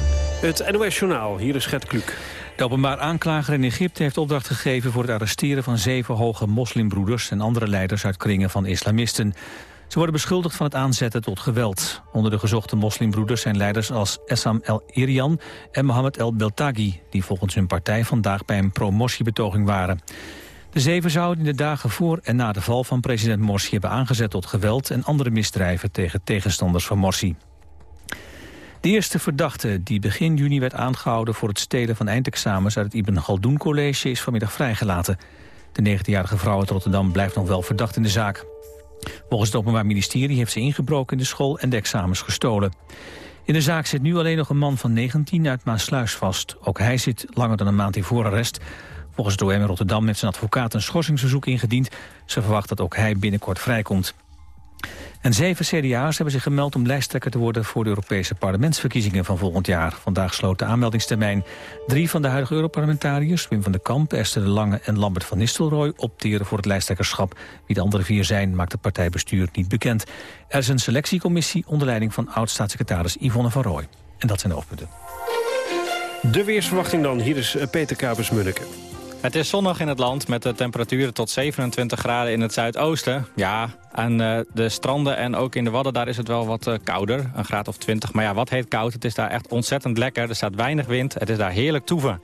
Het NOS Journaal, hier is Gert Kluk. De openbaar aanklager in Egypte heeft opdracht gegeven... voor het arresteren van zeven hoge moslimbroeders... en andere leiders uit kringen van islamisten. Ze worden beschuldigd van het aanzetten tot geweld. Onder de gezochte moslimbroeders zijn leiders als Essam El-Irian... en Mohammed El-Beltagi, die volgens hun partij vandaag bij een promotiebetoging waren. De zeven zouden in de dagen voor en na de val van president Morsi... hebben aangezet tot geweld en andere misdrijven tegen tegenstanders van Morsi. De eerste verdachte die begin juni werd aangehouden voor het stelen van eindexamens uit het Ibn Galdoen College is vanmiddag vrijgelaten. De 19-jarige vrouw uit Rotterdam blijft nog wel verdacht in de zaak. Volgens het Openbaar Ministerie heeft ze ingebroken in de school en de examens gestolen. In de zaak zit nu alleen nog een man van 19 uit Maasluis vast. Ook hij zit langer dan een maand in voorarrest. Volgens het OM in Rotterdam heeft zijn advocaat een schorsingsverzoek ingediend. Ze verwacht dat ook hij binnenkort vrijkomt. En zeven CDA's hebben zich gemeld om lijsttrekker te worden... voor de Europese parlementsverkiezingen van volgend jaar. Vandaag sloot de aanmeldingstermijn. Drie van de huidige Europarlementariërs, Wim van der Kamp... Esther de Lange en Lambert van Nistelrooy, opteren voor het lijsttrekkerschap. Wie de andere vier zijn, maakt het partijbestuur niet bekend. Er is een selectiecommissie onder leiding van oud-staatssecretaris Yvonne van Rooij. En dat zijn de hoofdpunten. De weersverwachting dan, hier is Peter Kapers-Munneke. Het is zonnig in het land met de temperaturen tot 27 graden in het zuidoosten. Ja, aan uh, de stranden en ook in de Wadden daar is het wel wat uh, kouder. Een graad of 20. Maar ja, wat heet koud? Het is daar echt ontzettend lekker. Er staat weinig wind. Het is daar heerlijk toeven.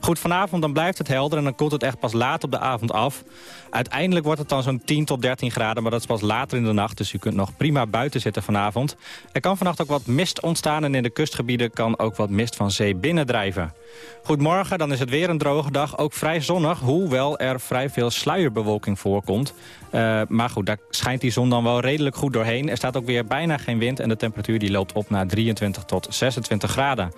Goed, vanavond dan blijft het helder en dan komt het echt pas laat op de avond af. Uiteindelijk wordt het dan zo'n 10 tot 13 graden, maar dat is pas later in de nacht. Dus u kunt nog prima buiten zitten vanavond. Er kan vannacht ook wat mist ontstaan en in de kustgebieden kan ook wat mist van zee binnendrijven. Goedemorgen, dan is het weer een droge dag, ook vrij zonnig, hoewel er vrij veel sluierbewolking voorkomt. Uh, maar goed, daar schijnt die zon dan wel redelijk goed doorheen. Er staat ook weer bijna geen wind en de temperatuur die loopt op naar 23 tot 26 graden.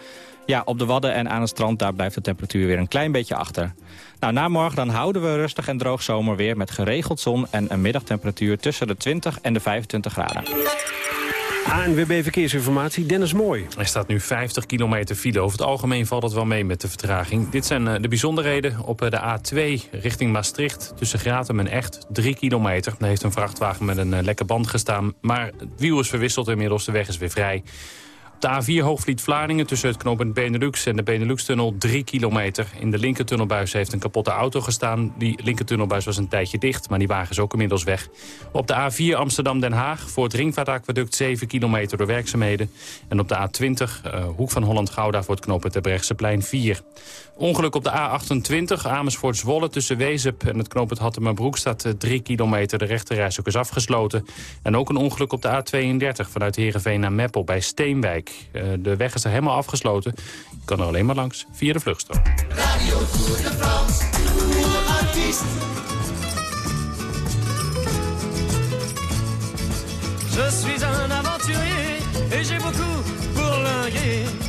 Ja, op de Wadden en aan het strand, daar blijft de temperatuur weer een klein beetje achter. Nou, na morgen dan houden we rustig en droog zomerweer... met geregeld zon en een middagtemperatuur tussen de 20 en de 25 graden. ANWB Verkeersinformatie, Dennis Mooi. Er staat nu 50 kilometer file. Over het algemeen valt het wel mee met de vertraging. Dit zijn eh, de bijzonderheden op eh, de A2 richting Maastricht. Tussen Gratum en Echt, 3 kilometer. Daar heeft een vrachtwagen met een eh, lekke band gestaan. Maar het wiel is verwisseld inmiddels, de weg is weer vrij. De A4 Hoogvliet-Vlaardingen tussen het knooppunt Benelux en de Benelux-tunnel 3 kilometer. In de linkertunnelbuis heeft een kapotte auto gestaan. Die linkertunnelbuis was een tijdje dicht, maar die wagen is ook inmiddels weg. Op de A4 Amsterdam-Den Haag voor het Ringvaartaqueduct 7 kilometer door werkzaamheden. En op de A20 uh, Hoek van Holland-Gouda voor het knooppunt plein 4. Ongeluk op de A28 Amersfoort-Zwolle tussen Wezep en het knooppunt Hattemerbroek staat 3 eh, kilometer. De rechterreis ook is afgesloten. En ook een ongeluk op de A32 vanuit Heerenveen naar Meppel bij Steenwijk. Uh, de weg is er helemaal afgesloten. Je kan er alleen maar langs via de vluchtstrook. Radio Tour de France, artiest. Je suis un aventurier et j'ai beaucoup bourlingué.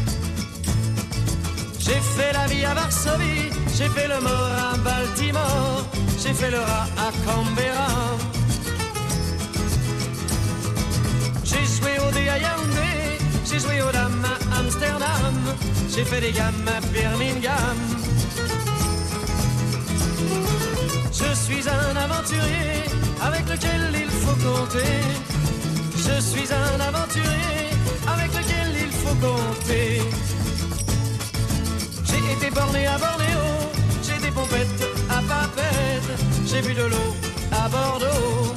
J'ai fait la vie à Varsovie, j'ai fait le mort à Baltimore, j'ai fait le rat à Canberra. J'ai joué au dé à Yaoundé, j'ai joué au dames à Amsterdam, j'ai fait des gammes à Birmingham. Je suis un aventurier avec lequel il faut compter. Je suis un aventurier avec lequel il faut compter. J'ai à Bornéo, j'ai des pompettes à Papette, j'ai bu de l'eau à Bordeaux.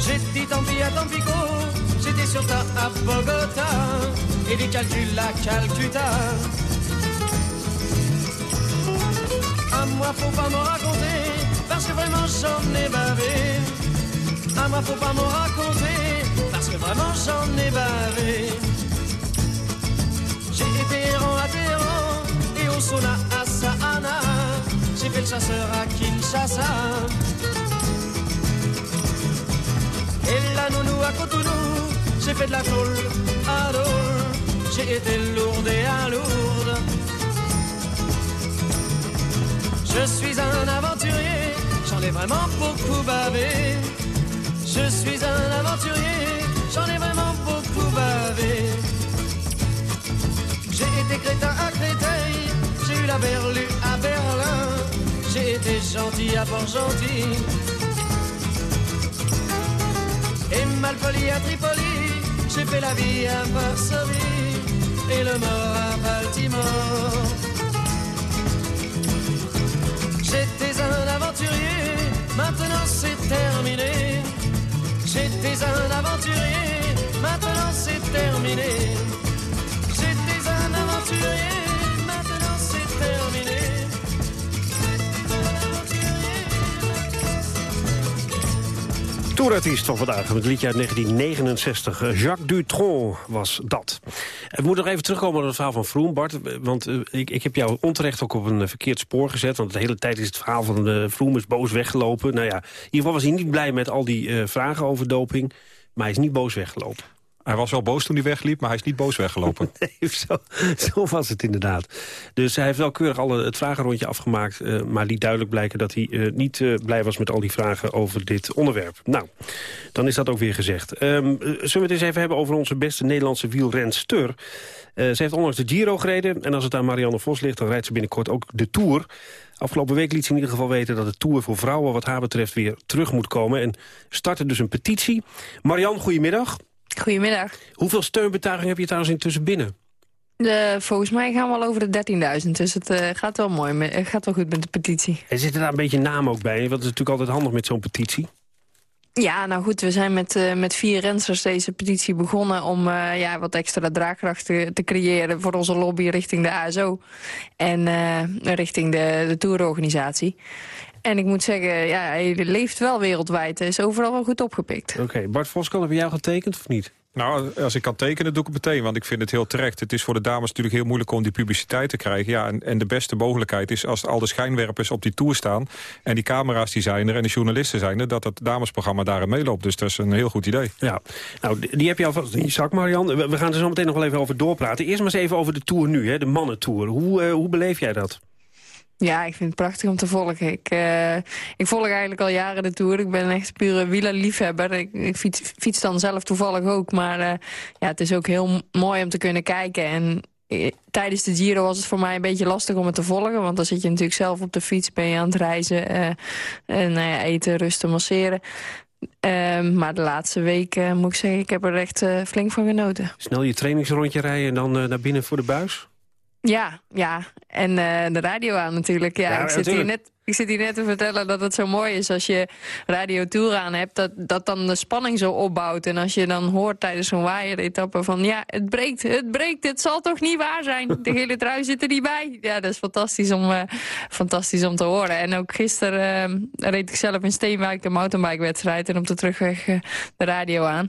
J'ai dit tant pis à Tampico, j'étais sur ta à Bogota, et des calculs à Calcutta. À moi faut pas me raconter, parce que vraiment j'en ai bavé. À moi faut pas me raconter, parce que vraiment j'en ai bavé. Errant à Téhéran et au sauna à Sahana. J'ai fait le chasseur à Kinshasa. Et la nounou à Cotonou, j'ai fait de la colle à Dole. J'ai été lourde et à lourde. Je suis un aventurier, j'en ai vraiment beaucoup bavé. Je suis un aventurier, j'en ai vraiment beaucoup bavé. Été crétin à Créteil, j'ai eu la berlue à Berlin. J'ai été gentil à Port-Gentil. Et malpoli à Tripoli, j'ai fait la vie à Varsovie et le mort à Baltimore. J'étais un aventurier, maintenant c'est terminé. J'étais un aventurier, maintenant c'est terminé. Toerartiest van vandaag met het liedje uit 1969. Jacques Dutronc was dat. Ik moet nog even terugkomen op het verhaal van Vroom, Bart. Want uh, ik, ik heb jou onterecht ook op een uh, verkeerd spoor gezet. Want de hele tijd is het verhaal van Vroom is boos weggelopen. Nou ja, in ieder geval was hij niet blij met al die vragen over doping. Maar hij is niet boos weggelopen. Hij was wel boos toen hij wegliep, maar hij is niet boos weggelopen. <laughs> nee, zo, zo, was het inderdaad. Dus hij heeft wel keurig alle, het vragenrondje afgemaakt... Uh, maar liet duidelijk blijken dat hij uh, niet uh, blij was met al die vragen over dit onderwerp. Nou, dan is dat ook weer gezegd. Um, zullen we het eens even hebben over onze beste Nederlandse wielrenster? ze heeft onlangs de Giro gereden en als het aan Marianne Vos ligt... dan rijdt ze binnenkort ook de Tour... Afgelopen week liet ze in ieder geval weten dat de Tour voor vrouwen... wat haar betreft weer terug moet komen. En startte dus een petitie. Marianne, goedemiddag. Goedemiddag. Hoeveel steunbetuigingen heb je trouwens intussen binnen? De, volgens mij gaan we al over de 13.000, dus het uh, gaat wel mooi, met, het gaat wel goed met de petitie. En zit er daar een beetje naam ook bij? Want dat is natuurlijk altijd handig met zo'n petitie. Ja, nou goed, we zijn met, uh, met vier rensters deze petitie begonnen... om uh, ja, wat extra draagkracht te, te, creëren voor onze lobby richting de ASO... en richting de, de tourorganisatie. En ik moet zeggen, ja, hij leeft wel wereldwijd. Hij is overal wel goed opgepikt. Oké, okay. Bart Vos, kan het bij jou getekend of niet? Nou, als ik kan tekenen, doe ik het meteen. Want ik vind het heel terecht. Het is voor de dames natuurlijk heel moeilijk om die publiciteit te krijgen. Ja, en, en de beste mogelijkheid is als al de schijnwerpers op die tour staan... en die camera's die zijn er en de journalisten zijn er... dat het damesprogramma daarin meeloopt. Dus dat is een heel goed idee. Ja, nou, die heb je alvast. Die zak, Marian. We gaan er zo meteen nog wel even over doorpraten. Eerst maar eens even over de tour nu, hè, de mannentour. Hoe, uh, hoe beleef jij dat? Ja, ik vind het prachtig om te volgen. Ik, uh, ik volg eigenlijk al jaren de Tour. Ik ben echt pure wielerliefhebber. Ik, ik fiets, dan zelf toevallig ook. Maar uh, ja, het is ook heel mooi om te kunnen kijken. En uh, tijdens de Giro was het voor mij een beetje lastig om het te volgen. Want dan zit je natuurlijk zelf op de fiets, ben je aan het reizen. en nou eten, rusten, masseren. Ehm, maar de laatste weken moet ik zeggen, ik heb er echt flink van genoten. Snel je trainingsrondje rijden en dan naar binnen voor de buis? Ja, ja. En uh, de radio aan natuurlijk. Ja, ja ik, zit hier net, ik zit hier net te vertellen dat het zo mooi is als je Radio Tour aan hebt. Dat, dat dan de spanning zo opbouwt. En als je dan hoort tijdens zo'n waaieretappe van... ja, het breekt, het breekt, het zal toch niet waar zijn. De hele trui zit er niet bij. Ja, dat is fantastisch om, uh, fantastisch om te horen. En ook gisteren uh, reed ik zelf in Steenwijk een mountainbike-wedstrijd. En op de terugweg de radio aan.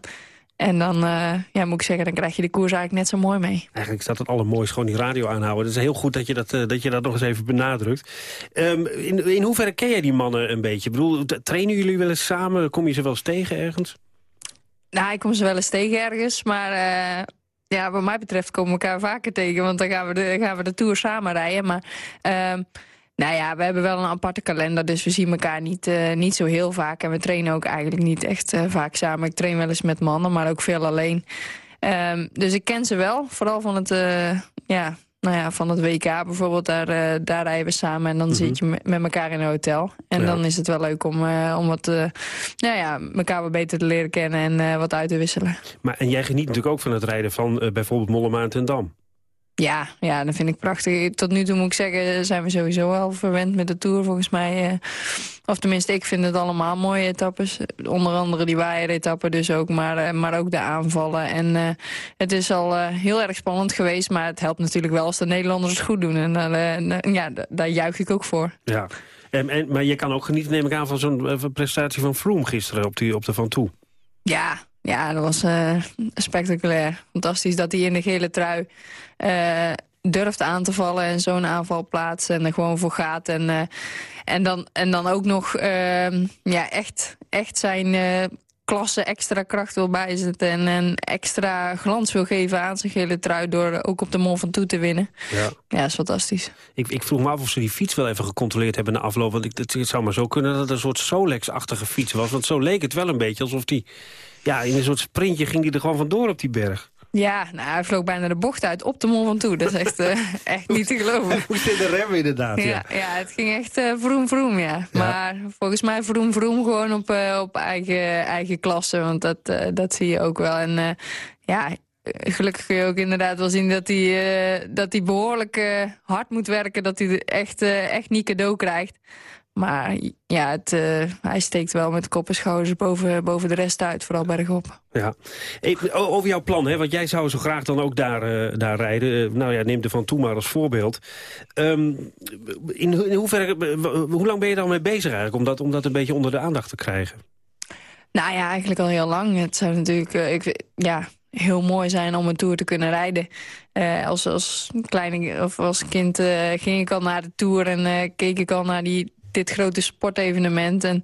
En dan uh, ja, moet ik zeggen, dan krijg je de koers eigenlijk net zo mooi mee. Eigenlijk staat het allermooiste gewoon die radio aanhouden. Het is heel goed dat je dat, uh, dat, je dat nog eens even benadrukt. Um, in, in hoeverre ken jij die mannen een beetje? Ik bedoel, trainen jullie wel eens samen? Kom je ze wel eens tegen ergens? Nou, ik kom ze wel eens tegen ergens, maar... Uh, ja, wat mij betreft komen we elkaar vaker tegen, want dan gaan we de, gaan we de Tour samen rijden. Maar uh, nou ja, we hebben wel een aparte kalender, dus we zien elkaar niet, uh, niet zo heel vaak. En we trainen ook eigenlijk niet echt uh, vaak samen. Ik train wel eens met mannen, maar ook veel alleen. Um, dus ik ken ze wel, vooral van het, uh, ja, nou ja, van het WK bijvoorbeeld. Daar, daar rijden we samen en dan mm -hmm. zit je met, elkaar in een hotel. En ja. dan is het wel leuk om, om wat, nou ja, elkaar wat beter te leren kennen en wat uit te wisselen. Maar en jij geniet natuurlijk ook van het rijden van bijvoorbeeld Mollema en Dam? Ja, ja, dat vind ik prachtig. Tot nu toe moet ik zeggen, zijn we sowieso wel verwend met de Tour volgens mij. eh. of tenminste, ik vind het allemaal mooie etappes. Onder andere die waaieretappen dus ook, maar, eh, maar ook de aanvallen. En eh, het is al heel erg spannend geweest, maar het helpt natuurlijk wel als de Nederlanders het goed doen. En ja, daar juich ik ook voor. Ja. En, en, maar je kan ook genieten, neem ik aan, van zo'n prestatie van Froome gisteren op, die, op de Van Toe. Ja, ja, dat was eh, spectaculair. Fantastisch dat hij in de gele trui eh, durft aan te vallen... en zo'n aanval plaatst en er gewoon voor gaat. En, eh, en, dan, en dan ook nog ehm, ja, echt, echt zijn klasse extra kracht wil bijzetten... En, en extra glans wil geven aan zijn gele trui... door ook op de Mont Ventoux te winnen. Ja. Ja, dat is fantastisch. Ik, ik vroeg me af of ze die fiets wel even gecontroleerd hebben na afloop. Want ik, het, het zou maar zo kunnen dat het een soort Solex-achtige fiets was. Want zo leek het wel een beetje alsof die... Ja, in een soort sprintje ging die er gewoon vandoor op die berg. Ja, nou, hij vloog bijna de bocht uit op de Mont Ventoux. Dat is echt, eh, <laughs> echt niet te geloven. Moest in de remmen inderdaad, ja. Ja, ja, het ging echt eh vroom vroom, ja. Maar volgens mij vroom vroom gewoon op, eh, op eigen, eigen klasse. Want dat, dat zie je ook wel. En ja, gelukkig kun je ook inderdaad wel zien dat hij, dat hij behoorlijk eh, hard moet werken. Dat hij echt, echt niet cadeau krijgt. Maar ja, het, eh, hij steekt wel met kop en schouders boven, boven de rest uit, vooral bergop. Ja. Over jouw plan, hè, want jij zou zo graag dan ook daar, eh, daar rijden. Eh, nou ja, neem de Van Toe maar als voorbeeld. Ehm, in, in hoeverre, hoe lang ben je daar mee bezig eigenlijk... om dat, om dat een beetje onder de aandacht te krijgen? Nou ja, eigenlijk al heel lang. Het zou natuurlijk ik, ja, heel mooi zijn om een Tour te kunnen rijden. Als, als kleine of als kind ging ik al naar de Tour en keek ik al naar die, dit grote sportevenement. En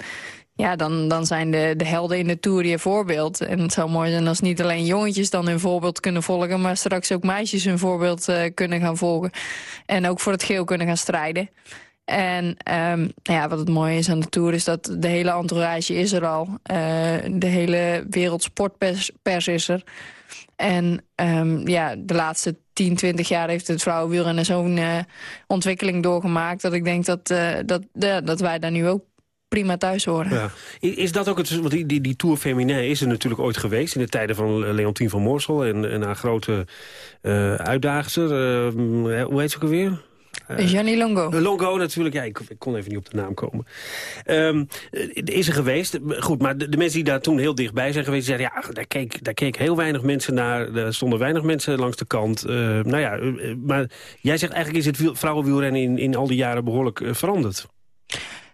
ja, dan, dan zijn de, de helden in de Tour je voorbeeld. En het zou mooi zijn als niet alleen jongetjes dan hun voorbeeld kunnen volgen... maar straks ook meisjes hun voorbeeld eh, kunnen gaan volgen. En ook voor het geel kunnen gaan strijden. En ehm, nou ja, wat het mooie is aan de Tour is dat de hele entourage is er al. Eh, de hele wereldsportpers pers is er. En ehm, ja, de laatste 10, 20 jaar heeft het vrouwenwielrennen zo'n eh, ontwikkeling doorgemaakt... dat ik denk dat, eh, dat, ja, dat wij daar nu ook prima thuis horen. Ja. Is dat ook het, want die, die, die Tour Féminin is er natuurlijk ooit geweest... in de tijden van Leontien van Moorsel en, en haar grote eh uitdagster. eh, hoe heet ze ook alweer? Eh, Gianni Longo. Longo natuurlijk, ja, ik, ik kon even niet op de naam komen. Ehm, eh, is er geweest, goed, maar de, de mensen die daar toen heel dichtbij zijn geweest... zeiden, ja, daar keek, daar keek heel weinig mensen naar, er stonden weinig mensen langs de kant. Eh, nou ja, eh, maar jij zegt eigenlijk is het wiel- vrouwenwielrennen in, in al die jaren behoorlijk eh, veranderd.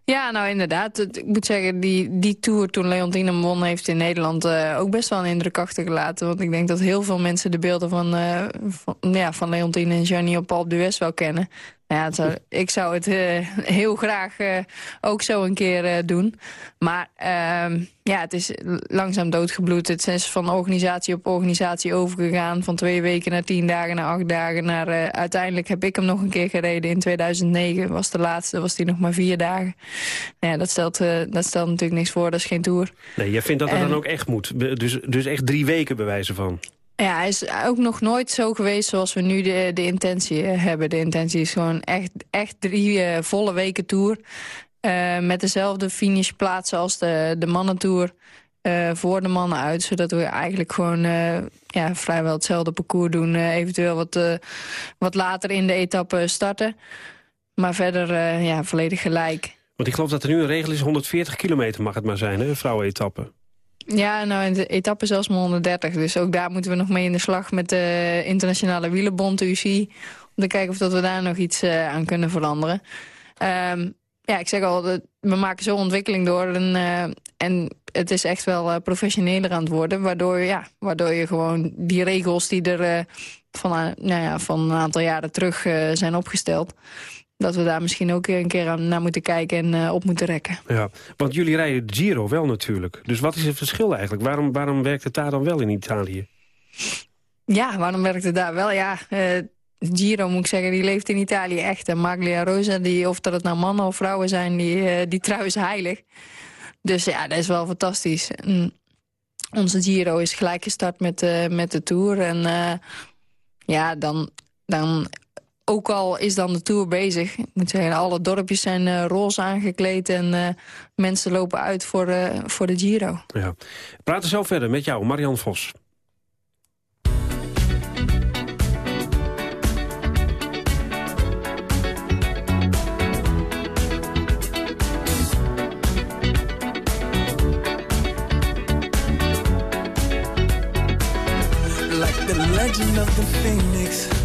Ja, nou inderdaad. Ik moet zeggen, die, die tour toen Leontine won... heeft in Nederland eh, ook best wel een indruk achtergelaten. Want ik denk dat heel veel mensen de beelden van, eh, ja, van Leontine en Gianni op Alpe d'Huez wel kennen. Ja, zou- ik zou het eh, heel graag eh, ook zo een keer eh, doen. Maar ehm, ja, het is langzaam doodgebloed. Het is van organisatie op organisatie overgegaan. Van twee weken naar tien dagen naar acht dagen. Naar, uiteindelijk heb ik hem nog een keer gereden in 2009. Was de laatste, was die nog maar vier dagen. Nou ja, dat stelt, dat stelt natuurlijk niks voor. Dat is geen tour. Nee, jij vindt dat het En- dan ook echt moet. Dus, dus echt drie weken bewijzen van. Ja, is ook nog nooit zo geweest zoals we nu de, de intentie eh, hebben. De intentie is gewoon echt, echt drie eh, volle weken tour. eh, met dezelfde finishplaatsen als de, de mannentour. eh, voor de mannen uit. Zodat we eigenlijk gewoon ja, vrijwel hetzelfde parcours doen. eventueel wat, wat later in de etappe starten. Maar verder ja, volledig gelijk. Want ik geloof dat er nu een regel is, 140 kilometer mag het maar zijn, hè, vrouwenetappe. Ja, nou in de etappe zelfs maar 130. Dus ook daar moeten we nog mee in de slag met de internationale wielerbond, de UCI. Om te kijken of dat we daar nog iets eh, aan kunnen veranderen. Ehm, ja, ik zeg al, we maken zo'n ontwikkeling door. En, eh, en het is echt wel eh, professioneler aan het worden. Waardoor, ja, waardoor je gewoon die regels die er van, nou ja, van een aantal jaren terug zijn opgesteld... dat we daar misschien ook een keer aan, naar moeten kijken en eh, op moeten rekken. Ja, want jullie rijden de Giro wel natuurlijk. Dus wat is het verschil eigenlijk? Waarom, waarom werkt het daar dan wel in Italië? Ja, waarom werkt het daar wel? Ja, eh, Giro moet ik zeggen, die leeft in Italië echt. En Maglia Rosa, die, of dat het nou mannen of vrouwen zijn, die, eh, die trouw is heilig. Dus ja, dat is wel fantastisch. En onze Giro is gelijk gestart met, met de Tour. En ja, dan, dan ook al is dan de tour bezig. Ik moet zeggen, alle dorpjes zijn uh, roze aangekleed... en eh, mensen lopen uit voor, eh, voor de Giro. Ja. We praten zo verder met jou, Marian Vos. Like the legend of the phoenix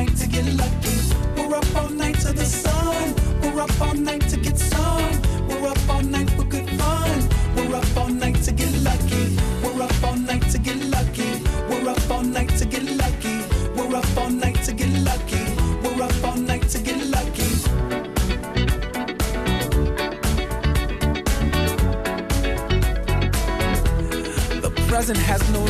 Night to get lucky. We're up all night to the sun. We're up all night to get some. We're up all night for good fun. We're up all night to get lucky. We're up all night to get lucky. We're up all night to get lucky. We're up all night to get lucky. We're up all night to get lucky. The present has no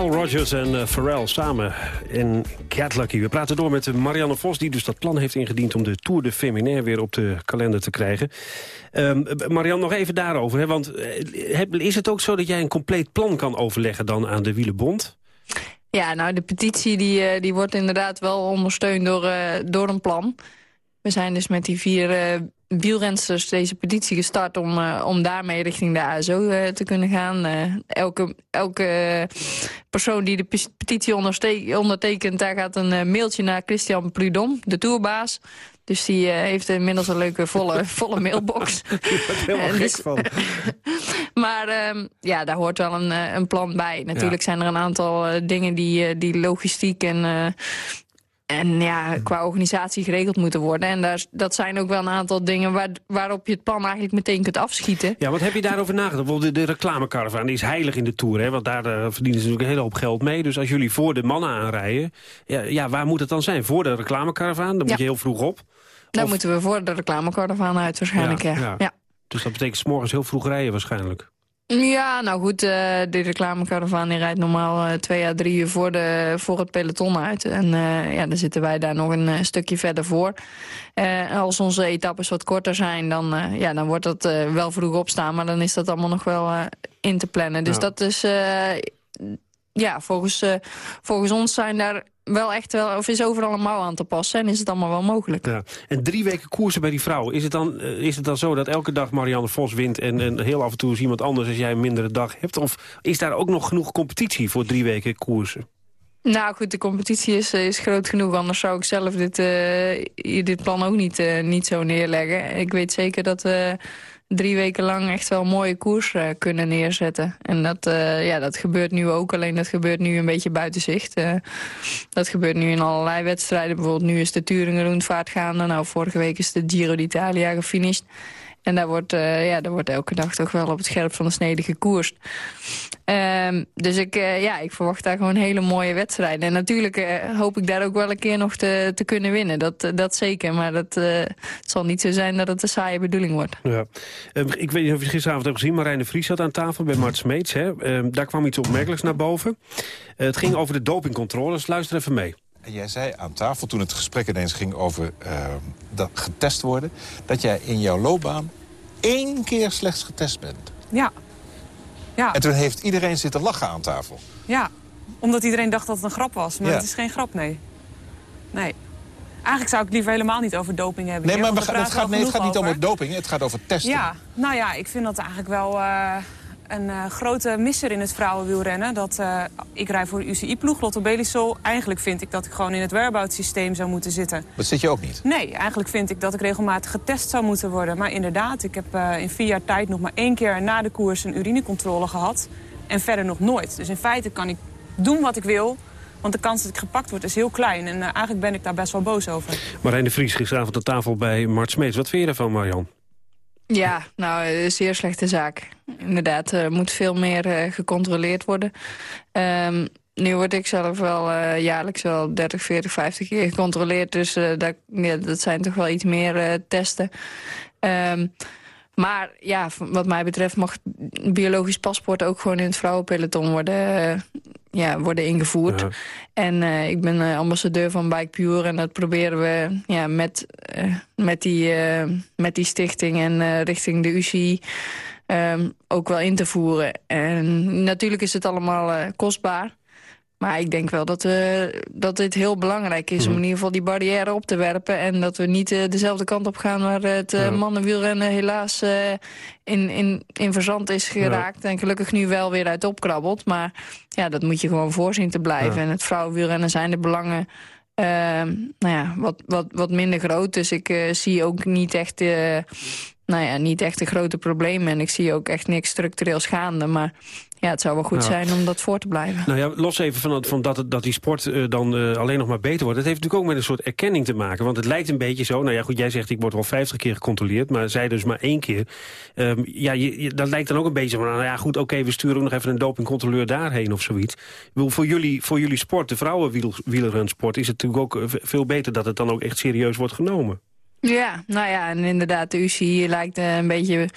Nile Rodgers en eh, Pharrell samen in Get. We praten door met Marianne Vos, die dus dat plan heeft ingediend... om de Tour de Féminin weer op de kalender te krijgen. Ehm, Marianne, nog even daarover. Hè, want eh, is het ook zo dat jij een compleet plan kan overleggen... dan aan de Wielenbond? Ja, nou, de petitie die, die wordt inderdaad wel ondersteund door, door een plan. We zijn dus met die vier wielrensters deze petitie gestart... om, eh, om daarmee richting de ASO eh, te kunnen gaan. Eh, elke elke persoon die de pe- petitie ondertekent... daar gaat een mailtje naar Christian Prudhomme, de tourbaas... Dus die heeft inmiddels een leuke volle, <laughs> volle mailbox. helemaal En gek dus- van. <laughs> Maar ehm, ja, daar hoort wel een, een plan bij. Natuurlijk zijn er een aantal dingen die, die logistiek en, en ja, qua organisatie geregeld moeten worden. En daar, dat zijn ook wel een aantal dingen waar, waarop je het plan eigenlijk meteen kunt afschieten. Ja, wat heb je daarover nagedacht? Bijvoorbeeld de, de reclamecaravan, die is heilig in de Tour. Hè? Want daar eh, verdienen ze natuurlijk een hele hoop geld mee. Dus als jullie voor de mannen aanrijden... Ja, ja waar moet het dan zijn? Voor de reclamecaravan? Dan moet Ja. je heel vroeg op. Dan Of- moeten we voor de reclamecaravan uit waarschijnlijk. Ja, ja. Dus dat betekent 's morgens heel vroeg rijden waarschijnlijk. Ja, nou goed, eh, de reclamecaravan die rijdt normaal eh, twee à drie uur voor, de, voor het peloton uit. En eh, ja, dan zitten wij daar nog een stukje verder voor. Als onze etappes wat korter zijn, dan, ja, dan wordt dat wel vroeg opstaan. Maar dan is dat allemaal nog wel in te plannen. Dus Ja. dat is, eh, ja, volgens, eh, volgens ons zijn daar wel echt wel, of is overal een mouw aan te passen. En is het allemaal wel mogelijk. Ja. En drie weken koersen bij die vrouwen. Is het dan, eh, is het dan zo dat elke dag Marianne Vos wint... En, en heel af en toe is iemand anders als jij een mindere dag hebt? Of is daar ook nog genoeg competitie voor drie weken koersen? Nou goed, de competitie is, eh, is groot genoeg. Anders zou ik zelf dit, dit plan ook niet, niet zo neerleggen. Ik weet zeker dat drie weken lang echt wel mooie koers eh, kunnen neerzetten. En dat, eh, ja, dat gebeurt nu ook, alleen dat gebeurt nu een beetje buiten zicht. Eh, dat gebeurt nu in allerlei wedstrijden. Bijvoorbeeld nu is de Turingen rondvaart gaande. Nou, vorige week is de Giro d'Italia gefinished. En daar wordt, eh, ja, daar wordt elke dag toch wel op het scherp van de snede gekoerst. Ehm, dus ik, eh, ja, ik verwacht daar gewoon hele mooie wedstrijden. En natuurlijk eh, hoop ik daar ook wel een keer nog te, te kunnen winnen. Dat, dat zeker. Maar dat, het zal niet zo zijn dat het een saaie bedoeling wordt. Ja. Ehm, ik weet niet of je gisteravond hebt gezien. De Vries zat aan tafel bij Mart Smeets. Hè. Ehm, daar kwam iets opmerkelijks naar boven. Het ging over de dopingcontroles. Luister even mee. En jij zei aan tafel, toen het gesprek ineens ging over eh, dat getest worden... dat jij in jouw loopbaan één keer slechts getest bent. Ja. Ja. En toen heeft iedereen zitten lachen aan tafel. Ja, omdat iedereen dacht dat het een grap was. Maar Ja. het is geen grap, nee. Nee. Eigenlijk zou ik liever helemaal niet over doping hebben. Nee, maar we gaan- het, gaat, nee, het wel gaat niet het doping, het gaat over testen. Ja, nou ja, ik vind dat eigenlijk wel eh, een eh, grote misser in het vrouwenwielrennen. Dat, eh, ik rij voor de UCI-ploeg, Lotto Belisol. Eigenlijk vind ik dat ik gewoon in het whereabouts-systeem zou moeten zitten. Dat zit je ook niet. Nee, eigenlijk vind ik dat ik regelmatig getest zou moeten worden. Maar inderdaad, ik heb eh, in vier jaar tijd nog maar één keer na de koers een urinecontrole gehad. En verder nog nooit. Dus in feite kan ik doen wat ik wil. Want de kans dat ik gepakt word is heel klein. En eigenlijk ben ik daar best wel boos over. Marijn de Vries gisteravond aan tafel bij Mart Smeets. Wat vind je daarvan, Marian? Ja, nou, een zeer slechte zaak. Inderdaad, er moet veel meer eh, gecontroleerd worden. Ehm, nu word ik zelf wel eh, jaarlijks wel 30, 40, 50 keer gecontroleerd. Dus eh, dat, ja, dat zijn toch wel iets meer testen. Ehm, maar ja, wat mij betreft mag biologisch paspoort ook gewoon in het vrouwenpeloton worden, ja, worden ingevoerd. En ik ben ambassadeur van Bike Pure en dat proberen we ja, met, met, die, met die stichting en richting de UCI ehm, ook wel in te voeren. En natuurlijk is het allemaal eh, kostbaar. Maar ik denk wel dat, eh, dat dit heel belangrijk is om in ieder geval die barrière op te werpen. En dat we niet eh, dezelfde kant op gaan waar het eh, Ja. mannenwielrennen helaas in, in, in verzand is geraakt. En gelukkig nu wel weer uit opkrabbelt. Maar ja, dat moet je gewoon voorzien te blijven. Ja. En het vrouwenwielrennen zijn de belangen nou ja, wat, wat, wat minder groot. Dus ik eh, zie ook niet echt, eh, nou ja, niet echt de grote problemen. En ik zie ook echt niks structureel gaande. Maar ja, het zou wel goed zijn om dat voor te blijven. Nou ja, los even van, dat- van dat, dat die sport eh, dan eh, alleen nog maar beter wordt. Het heeft natuurlijk ook met een soort erkenning te maken. Want het lijkt een beetje zo. Nou ja, goed, jij zegt ik word wel 50 keer gecontroleerd. Maar zij dus maar één keer. Ehm, ja, je, je- dat lijkt dan ook een beetje van... Nou ja, goed, oké, we sturen ook nog even een dopingcontroleur daarheen of zoiets. Ik bedoel, voor jullie, voor jullie sport, de vrouwenwielerrensport... is het natuurlijk ook eh, veel beter dat het dan ook echt serieus wordt genomen. Ja, nou ja, en inderdaad, de UCI lijkt eh, een beetje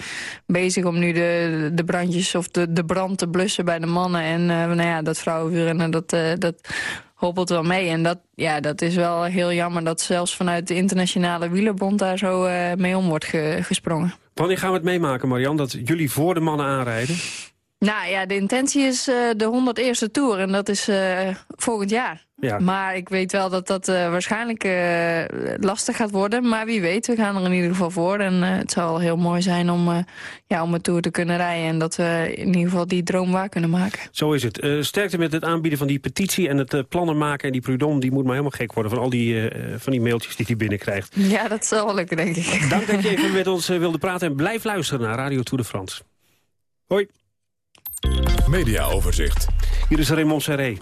bezig om nu de, de brandjes of de, de brand te blussen bij de mannen. En eh, nou ja, dat vrouwenwielrennen, dat, eh, dat hobbelt wel mee. En dat, ja, dat is wel heel jammer dat zelfs vanuit de internationale wielerbond daar zo mee om wordt ge- gesprongen. Wanneer gaan we het meemaken, Marian, dat jullie voor de mannen aanrijden? Nou ja, de intentie is de 101ste Tour en dat is volgend jaar. Ja. Maar ik weet wel dat dat eh, waarschijnlijk eh, lastig gaat worden. Maar wie weet, we gaan er in ieder geval voor. En eh, het zou wel heel mooi zijn om, eh, ja, om een Tour te kunnen rijden. En dat we in ieder geval die droom waar kunnen maken. Zo is het. Eh, sterkte met het aanbieden van die petitie en het eh, plannen maken. En die Prudhomme die moet maar helemaal gek worden van al die, eh, van die mailtjes die hij binnenkrijgt. Ja, dat zal wel lukken, denk ik. <laughs> Dank dat je even met ons wilde praten. En blijf luisteren naar Radio Tour de France. Hoi. Mediaoverzicht. Hier is Raymond Serré.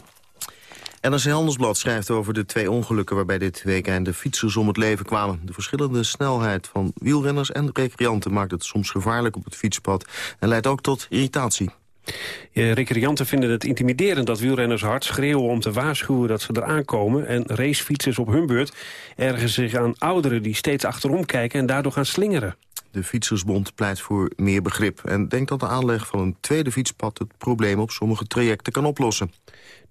NRC Handelsblad schrijft over de twee ongelukken... waarbij dit weekend de fietsers om het leven kwamen. De verschillende snelheid van wielrenners en recreanten... maakt het soms gevaarlijk op het fietspad... en leidt ook tot irritatie. Eh, recreanten vinden het intimiderend dat wielrenners hard schreeuwen om te waarschuwen dat ze eraan komen. En racefietsers op hun beurt ergen zich aan ouderen die steeds achterom kijken en daardoor gaan slingeren. De Fietsersbond pleit voor meer begrip... en denkt dat de aanleg van een tweede fietspad... het probleem op sommige trajecten kan oplossen.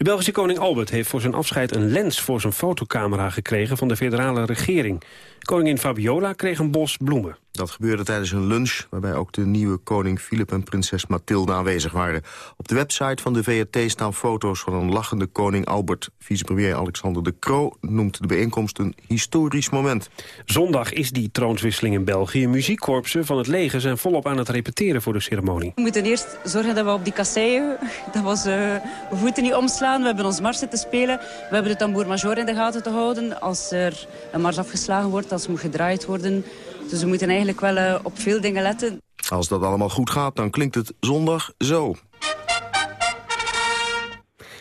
De Belgische koning Albert heeft voor zijn afscheid een lens voor zijn fotocamera gekregen van de federale regering. Koningin Fabiola kreeg een bos bloemen. Dat gebeurde tijdens een lunch waarbij ook de nieuwe koning Filip en prinses Mathilde aanwezig waren. Op de website van de VRT staan foto's van een lachende koning Albert. Vicepremier Alexander De Croo noemt de bijeenkomst een historisch moment. Zondag is die troonswisseling in België. Muziekkorpsen van het leger zijn volop aan het repeteren voor de ceremonie. We moeten eerst zorgen dat we op die kasseien, dat we onze voeten niet omslaan. We hebben ons mars zitten spelen. We hebben de tambour-major in de gaten te houden. Als er een mars afgeslagen wordt, als moet gedraaid worden. Dus we moeten eigenlijk wel eh, op veel dingen letten. Als dat allemaal goed gaat, dan klinkt het zondag zo.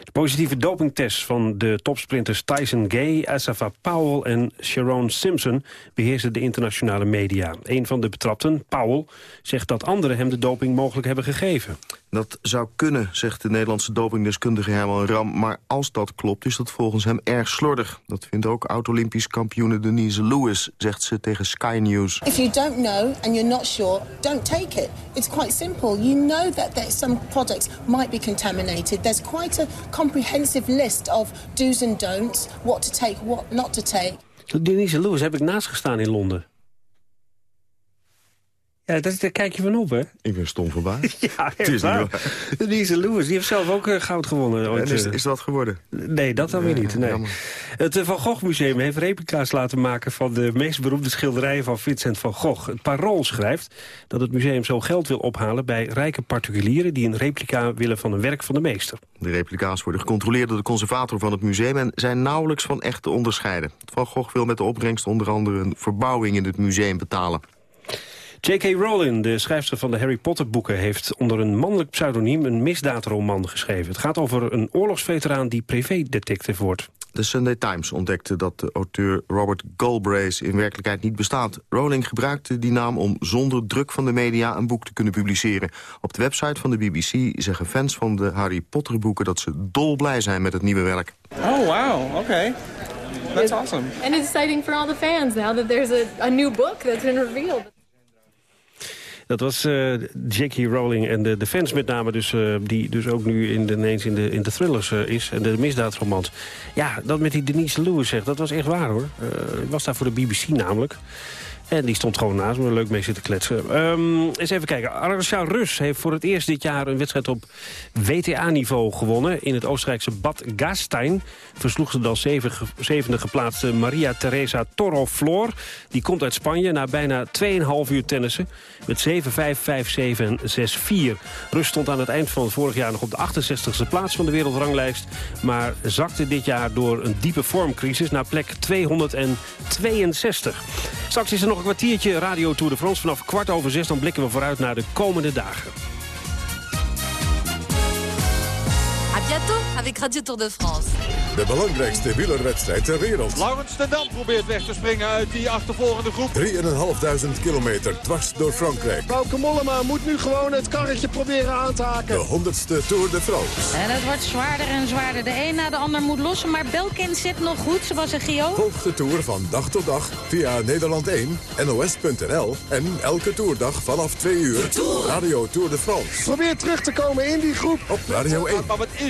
De positieve dopingtests van de topsprinters Tyson Gay, Asafa Powell en Sharon Simpson beheersen de internationale media. Een van de betrapten, Powell, zegt dat anderen hem de doping mogelijk hebben gegeven. Dat zou kunnen, zegt de Nederlandse dopingdeskundige Herman Ram. Maar als dat klopt, is dat volgens hem erg slordig. Dat vindt ook oud-Olympisch kampioene Denise Lewis, zegt ze tegen Sky News. If you don't know and you're not sure, don't take it. It's quite simple. You know that there, some products might be contaminated. There's quite a comprehensive list of do's and don'ts, what to take, what not to take. Denise Lewis heb ik naast gestaan in Londen. Ja, dat, daar kijk je van op, hè? Ik ben stom voorbij. <laughs> Ja, Het is niet waar. Denise Lewis, die heeft zelf ook eh, goud gewonnen. Ooit, En is, eh. is dat geworden? Nee, dat dan weer niet. Nee. jammer. Het eh, Van Gogh Museum heeft replica's laten maken... van de meest beroemde schilderijen van Vincent van Gogh. Het Parool schrijft dat het museum zo geld wil ophalen... bij rijke particulieren die een replica willen van een werk van de meester. De replica's worden gecontroleerd door de conservator van het museum... en zijn nauwelijks van echt te onderscheiden. Van Gogh wil met de opbrengst onder andere een verbouwing in het museum betalen. J.K. Rowling, de schrijfster van de Harry Potter boeken... heeft onder een mannelijk pseudoniem een misdaadroman geschreven. Het gaat over een oorlogsveteraan die privédetective wordt. De Sunday Times ontdekte dat de auteur Robert Galbraith in werkelijkheid niet bestaat. Rowling gebruikte die naam om zonder druk van de media een boek te kunnen publiceren. Op de website van de BBC zeggen fans van de Harry Potter boeken dat ze dolblij zijn met het nieuwe werk. Oh, wow. Okay. That's awesome. And it's exciting for all the fans now that there's a, a new book that's been revealed. Dat was eh J.K. Rowling en de, de fans met name, dus, eh, die dus ook nu in de, ineens in de, in de thrillers eh, is. En de misdaadromans. Ja, dat met die Denise Lewis zegt, dat was echt waar hoor. Was daar voor de BBC namelijk. En die stond gewoon naast me, leuk mee zitten kletsen. Ehm, eens even kijken. Arasha Rus heeft voor het eerst dit jaar een wedstrijd op WTA-niveau gewonnen. In het Oostenrijkse Bad Gastein versloeg ze zeven- zevende geplaatste Maria Teresa Toro Flor. Die komt uit Spanje na bijna 2,5 uur tennissen. Met 7-5, 5-7 en 6-4. Rus stond aan het eind van vorig jaar nog op de 68e plaats van de wereldranglijst. Maar zakte dit jaar door een diepe vormcrisis naar plek 262. Straks is er nog een kwartiertje Radio Tour de France. Vanaf kwart over zes dan blikken we vooruit naar de komende dagen. À bientôt avec Radio Tour de France. De belangrijkste wielerwedstrijd ter wereld. Laurens ten Dam probeert weg te springen uit die achtervolgende groep. 3.500 kilometer dwars door Frankrijk. Bauke Mollema moet nu gewoon het karretje proberen aan te haken. De 100ste Tour de France. En het wordt zwaarder en zwaarder. De een na de ander moet lossen, maar Belkin zit nog goed, zoals een Gio. Volg de Tour van dag tot dag via Nederland 1, NOS.nl en elke toerdag vanaf 2 uur. Radio Tour de France. Probeer terug te komen in die groep. Op Radio 1. Maar wat is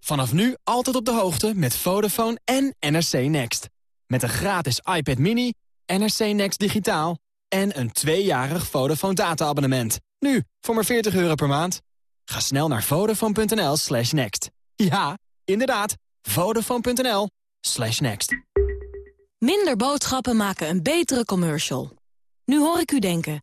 Vanaf nu altijd op de hoogte met Vodafone en NRC Next. Met een gratis iPad mini, NRC Next digitaal... en een tweejarig Vodafone data-abonnement. Nu, voor maar 40 euro per maand. Ga snel naar vodafone.nl slash next. Ja, inderdaad, vodafone.nl slash next. Minder boodschappen maken een betere commercial. Nu hoor ik u denken,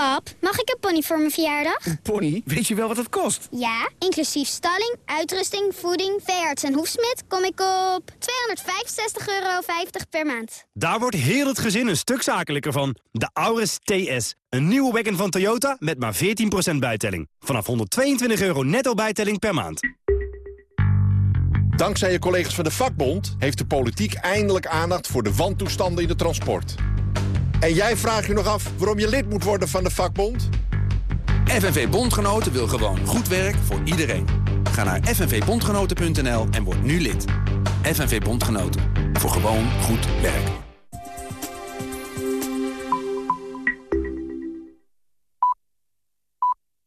Pap, mag ik een pony voor mijn verjaardag? Een pony? Weet je wel wat het kost? Ja, inclusief stalling, uitrusting, voeding, veearts en hoefsmid kom ik op 265,50 euro per maand. Daar wordt heel het gezin een stuk zakelijker van. De Auris TS. Een nieuwe wagon van Toyota met maar 14% bijtelling. Vanaf 122 euro netto bijtelling per maand. Dankzij je collega's van de vakbond heeft de politiek eindelijk aandacht voor de wantoestanden in de transport. En jij vraagt je nog af waarom je lid moet worden van de vakbond? FNV Bondgenoten wil gewoon goed werk voor iedereen. Ga naar fnvbondgenoten.nl en word nu lid. FNV Bondgenoten. Voor gewoon goed werk.